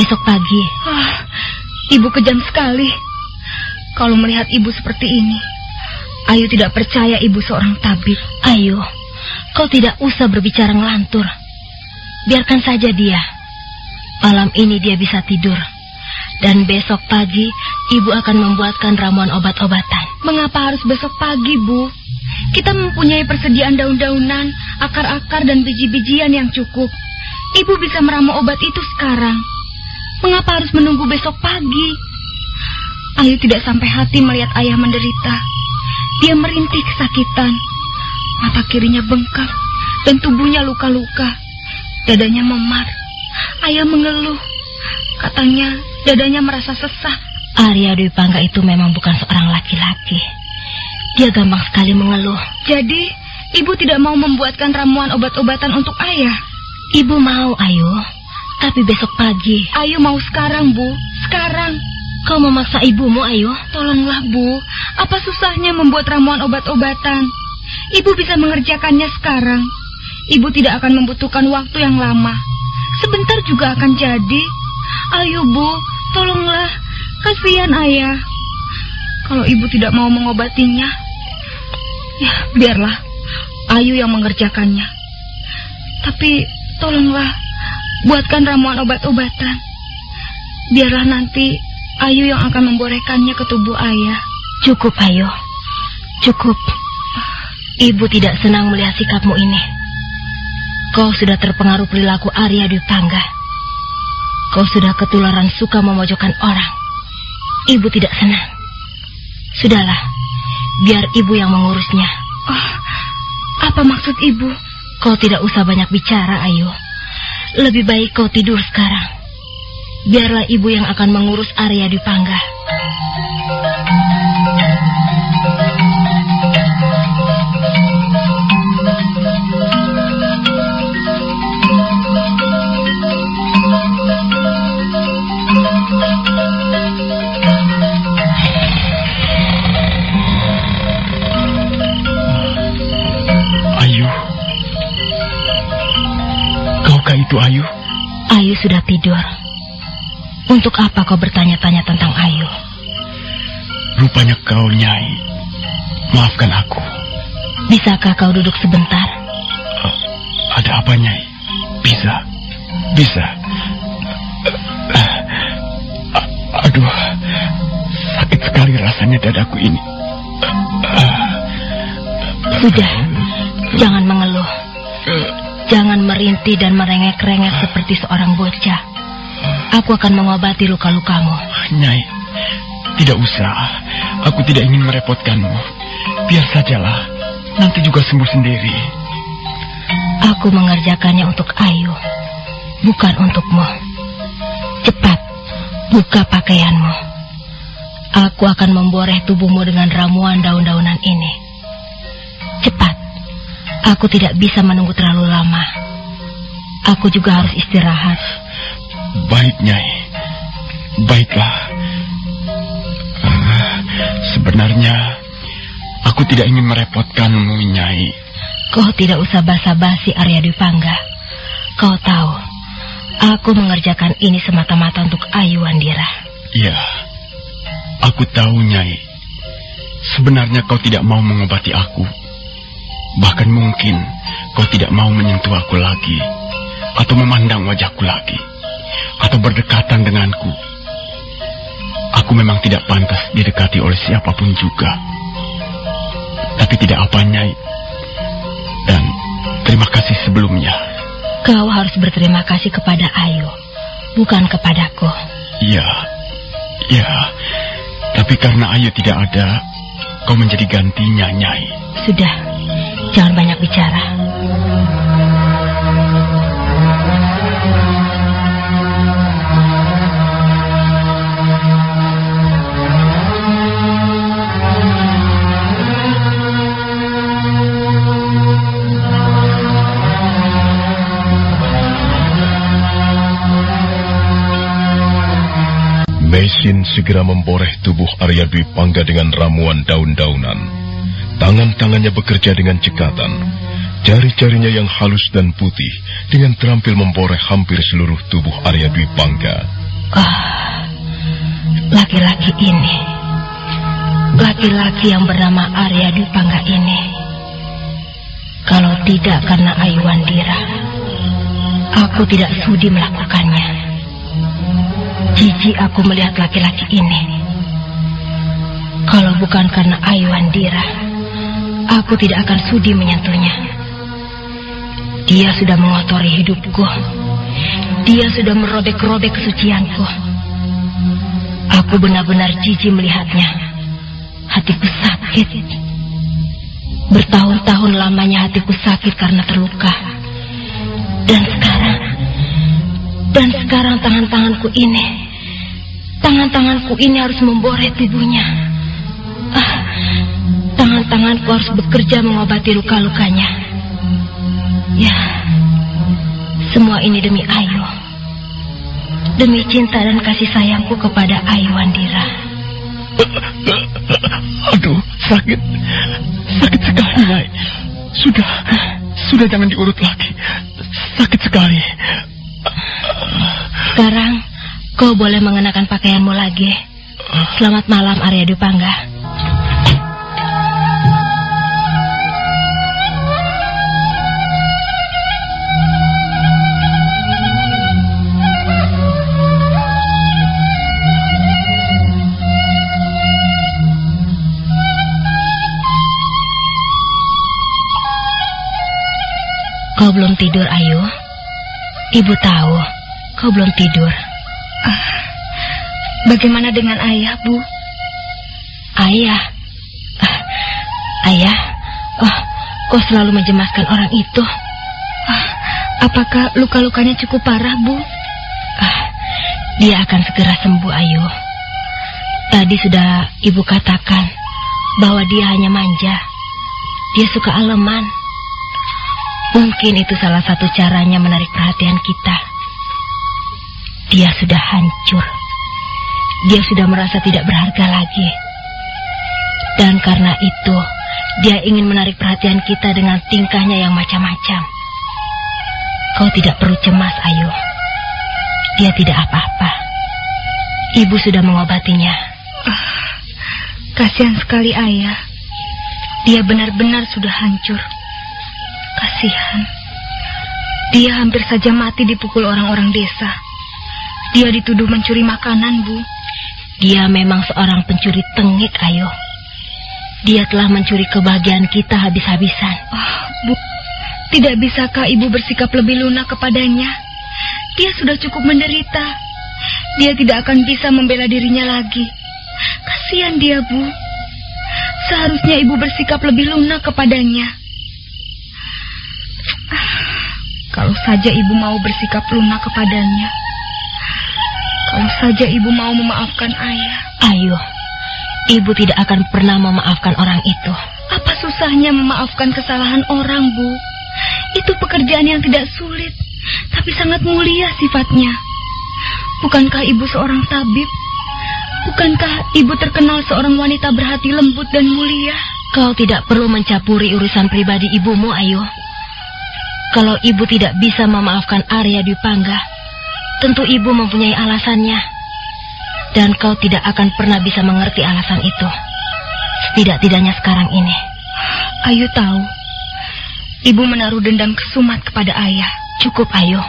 Speaker 9: Besok pagi.
Speaker 7: Ah, ibu kejam sekali. Kalau melihat ibu seperti ini, Ayu tidak percaya ibu seorang tabib.
Speaker 9: Ayu, kau tidak usah berbicara ngelantur. Biarkan saja dia. Malam ini dia bisa tidur. Dan besok pagi, ibu akan membuatkan ramuan obat-obatan.
Speaker 7: Mengapa harus besok pagi, Bu? Kita mempunyai persediaan daun-daunan, akar-akar, dan biji-bijian yang cukup. Ibu bisa meramu obat itu sekarang. Mengapa harus menunggu besok pagi? Ayu tidak sampai hati melihat ayah menderita. Dia merintih kesakitan. Mata kirinya bengkak dan tubuhnya luka-luka. Dadanya memar. Ayah mengeluh. Katanya dadanya merasa sesak.
Speaker 9: Arya Dwi Pangga itu memang bukan seorang laki-laki. Dia gampang sekali mengeluh.
Speaker 7: Jadi, ibu tidak mau membuatkan ramuan obat-obatan untuk ayah?
Speaker 9: Ibu mau, Ayu. Tapi besok pagi.
Speaker 7: Ayu mau sekarang, Bu. Sekarang.
Speaker 9: Kau memaksa ibumu, Ayu?
Speaker 7: Tolonglah, Bu. Apa susahnya membuat ramuan obat-obatan? Ibu bisa mengerjakannya sekarang. Ibu tidak akan membutuhkan waktu yang lama. Sebentar juga akan jadi. Ayo, Bu. Tolonglah. Kasihan ayah. Kalau ibu tidak mau mengobatinya, ya biarlah Ayu yang mengerjakannya. Tapi tolonglah buatkan ramuan obat-obatan. Biarlah nanti Ayu yang akan memborehkannya ke tubuh ayah.
Speaker 9: Cukup, Ayu. Cukup. Ibu tidak senang melihat sikapmu ini. Kau sudah terpengaruh perilaku Arya Dwi Pangga. Kau sudah ketularan suka memojokkan orang. Ibu tidak senang. Sudahlah, biar ibu yang mengurusnya.
Speaker 7: Oh, apa maksud ibu?
Speaker 9: Kau tidak usah banyak bicara, Ayu. Lebih baik kau tidur sekarang. Biarlah ibu yang akan mengurus Arya di Pangga.
Speaker 4: Itu Ayu?
Speaker 9: Ayu sudah tidur. Untuk apa kau bertanya-tanya tentang Ayu?
Speaker 4: Rupanya kau Nyai. Maafkan aku.
Speaker 9: Bisakah kau duduk sebentar?
Speaker 4: Uh, ada apa Nyai? Bisa, bisa. Aduh, sakit sekali rasanya dadaku ini.
Speaker 9: Sudah, jangan mengeluh. Merintih dan merengek-rengek seperti seorang bocah. Aku akan mengobati luka-lukamu.
Speaker 4: Nyai, tidak usah. Aku tidak ingin merepotkanmu. Biar sajalah. Nanti juga sembuh sendiri.
Speaker 9: Aku mengerjakannya untuk Ayu, bukan untukmu. Cepat, buka pakaianmu. Aku akan memboreh tubuhmu dengan ramuan daun-daunan ini. Cepat, aku tidak bisa menunggu terlalu lama. Aku juga harus istirahat.
Speaker 4: Baik, Nyai. Baiklah. Ah, sebenarnya, aku tidak ingin merepotkanmu, Nyai.
Speaker 9: Kau tidak usah basa-basi Arya Dwi Pangga. Kau tahu, aku mengerjakan ini semata-mata untuk Ayu Andira.
Speaker 4: Ya, aku tahu, Nyai. Sebenarnya kau tidak mau mengobati aku. Bahkan mungkin kau tidak mau menyentuh aku lagi. Atau memandang wajahku lagi. Atau berdekatan denganku. Aku memang tidak pantas didekati oleh siapa pun juga. Tapi tidak apa, Nyai. Dan terima kasih sebelumnya.
Speaker 9: Kau harus berterima kasih kepada Ayu, bukan kepadaku.
Speaker 4: Iya, iya. Tapi karena Ayu tidak ada, kau menjadi gantinya, Nyai.
Speaker 9: Sudah, jangan banyak bicara.
Speaker 2: Mesin segera memboreh tubuh Arya Dwi Pangga dengan ramuan daun-daunan. Tangan-tangannya bekerja dengan cekatan. Jari-jarinya yang halus dan putih dengan terampil memboreh hampir seluruh tubuh Arya Dwi Pangga.
Speaker 9: Ah, laki-laki ini, laki-laki yang bernama Arya Dwi Pangga ini, kalau tidak karena Ayu Wandira, aku tidak sudi melakukannya. Jijik aku melihat laki-laki ini. Kalau bukan karena Ayu Andira, aku tidak akan sudi menyentuhnya. Dia sudah mengotori hidupku. Dia sudah merobek-robek kesucianku. Aku benar-benar jijik melihatnya. Hatiku sakit. Bertahun-tahun lamanya hatiku sakit karena terluka. Dan sekarang, dan sekarang tangan-tanganku ini Tangan-tanganku ini harus memboreh tubuhnya. Ah, tangan-tanganku harus bekerja mengobati luka-lukanya. Ya, semua ini demi Ayu. Demi cinta dan kasih sayangku kepada Ayu Andira.
Speaker 4: Aduh, sakit. Sakit sekali, Nyai. Sudah, sudah jangan diurut lagi. Sakit sekali.
Speaker 9: Sekarang Kau boleh mengenakan pakaianmu lagi. Selamat malam, Arya Dupangga. Kau belum tidur, Ayu? Ibu tahu, kau belum tidur.
Speaker 7: Ah, bagaimana dengan ayah, Bu?
Speaker 9: Ayah? Ah, ayah? Oh, kau selalu mencemaskan orang itu.
Speaker 7: Ah, apakah luka-lukanya cukup parah, Bu?
Speaker 9: Ah, dia akan segera sembuh, Ayu. Tadi sudah ibu katakan bahwa dia hanya manja. Dia suka aleman. Mungkin itu salah satu caranya menarik perhatian kita. Dia sudah hancur. Dia sudah merasa tidak berharga lagi. Dan karena itu, dia ingin menarik perhatian kita dengan tingkahnya yang macam-macam. Kau tidak perlu cemas, Ayu. Dia tidak apa-apa. Ibu sudah mengobatinya.
Speaker 7: Ah, kasihan sekali ayah. Dia benar-benar sudah hancur. Kasihan. Dia hampir saja mati dipukul orang-orang desa. Dia dituduh mencuri makanan, Bu.
Speaker 9: Dia memang seorang pencuri tengik, Ayo. Dia telah mencuri kebahagiaan kita habis-habisan.
Speaker 7: Oh, Bu, tidak bisakah Ibu bersikap lebih lunak kepadanya? Dia sudah cukup menderita. Dia tidak akan bisa membela dirinya lagi. Kasihan dia, Bu. Seharusnya Ibu bersikap lebih lunak kepadanya. Kalau saja ibu mau bersikap lunak kepadanya. Kalau saja ibu mau memaafkan ayah.
Speaker 9: Ayo, ibu tidak akan pernah memaafkan orang itu.
Speaker 7: Apa susahnya memaafkan kesalahan orang, Bu? Itu pekerjaan yang tidak sulit, tapi sangat mulia sifatnya. Bukankah ibu seorang tabib? Bukankah ibu terkenal seorang wanita berhati lembut dan mulia?
Speaker 9: Kau tidak perlu mencampuri urusan pribadi ibumu, Ayo. Kalau ibu tidak bisa memaafkan Arya Dwi Pangga, tentu ibu mempunyai alasannya. Dan kau tidak akan pernah bisa mengerti alasan itu. Setidak-tidaknya sekarang ini.
Speaker 7: Ayu tahu. Ibu menaruh dendam kesumat kepada ayah.
Speaker 9: Cukup, Ayu.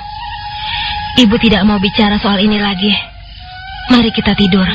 Speaker 9: Ibu tidak mau bicara soal ini lagi. Mari kita tidur.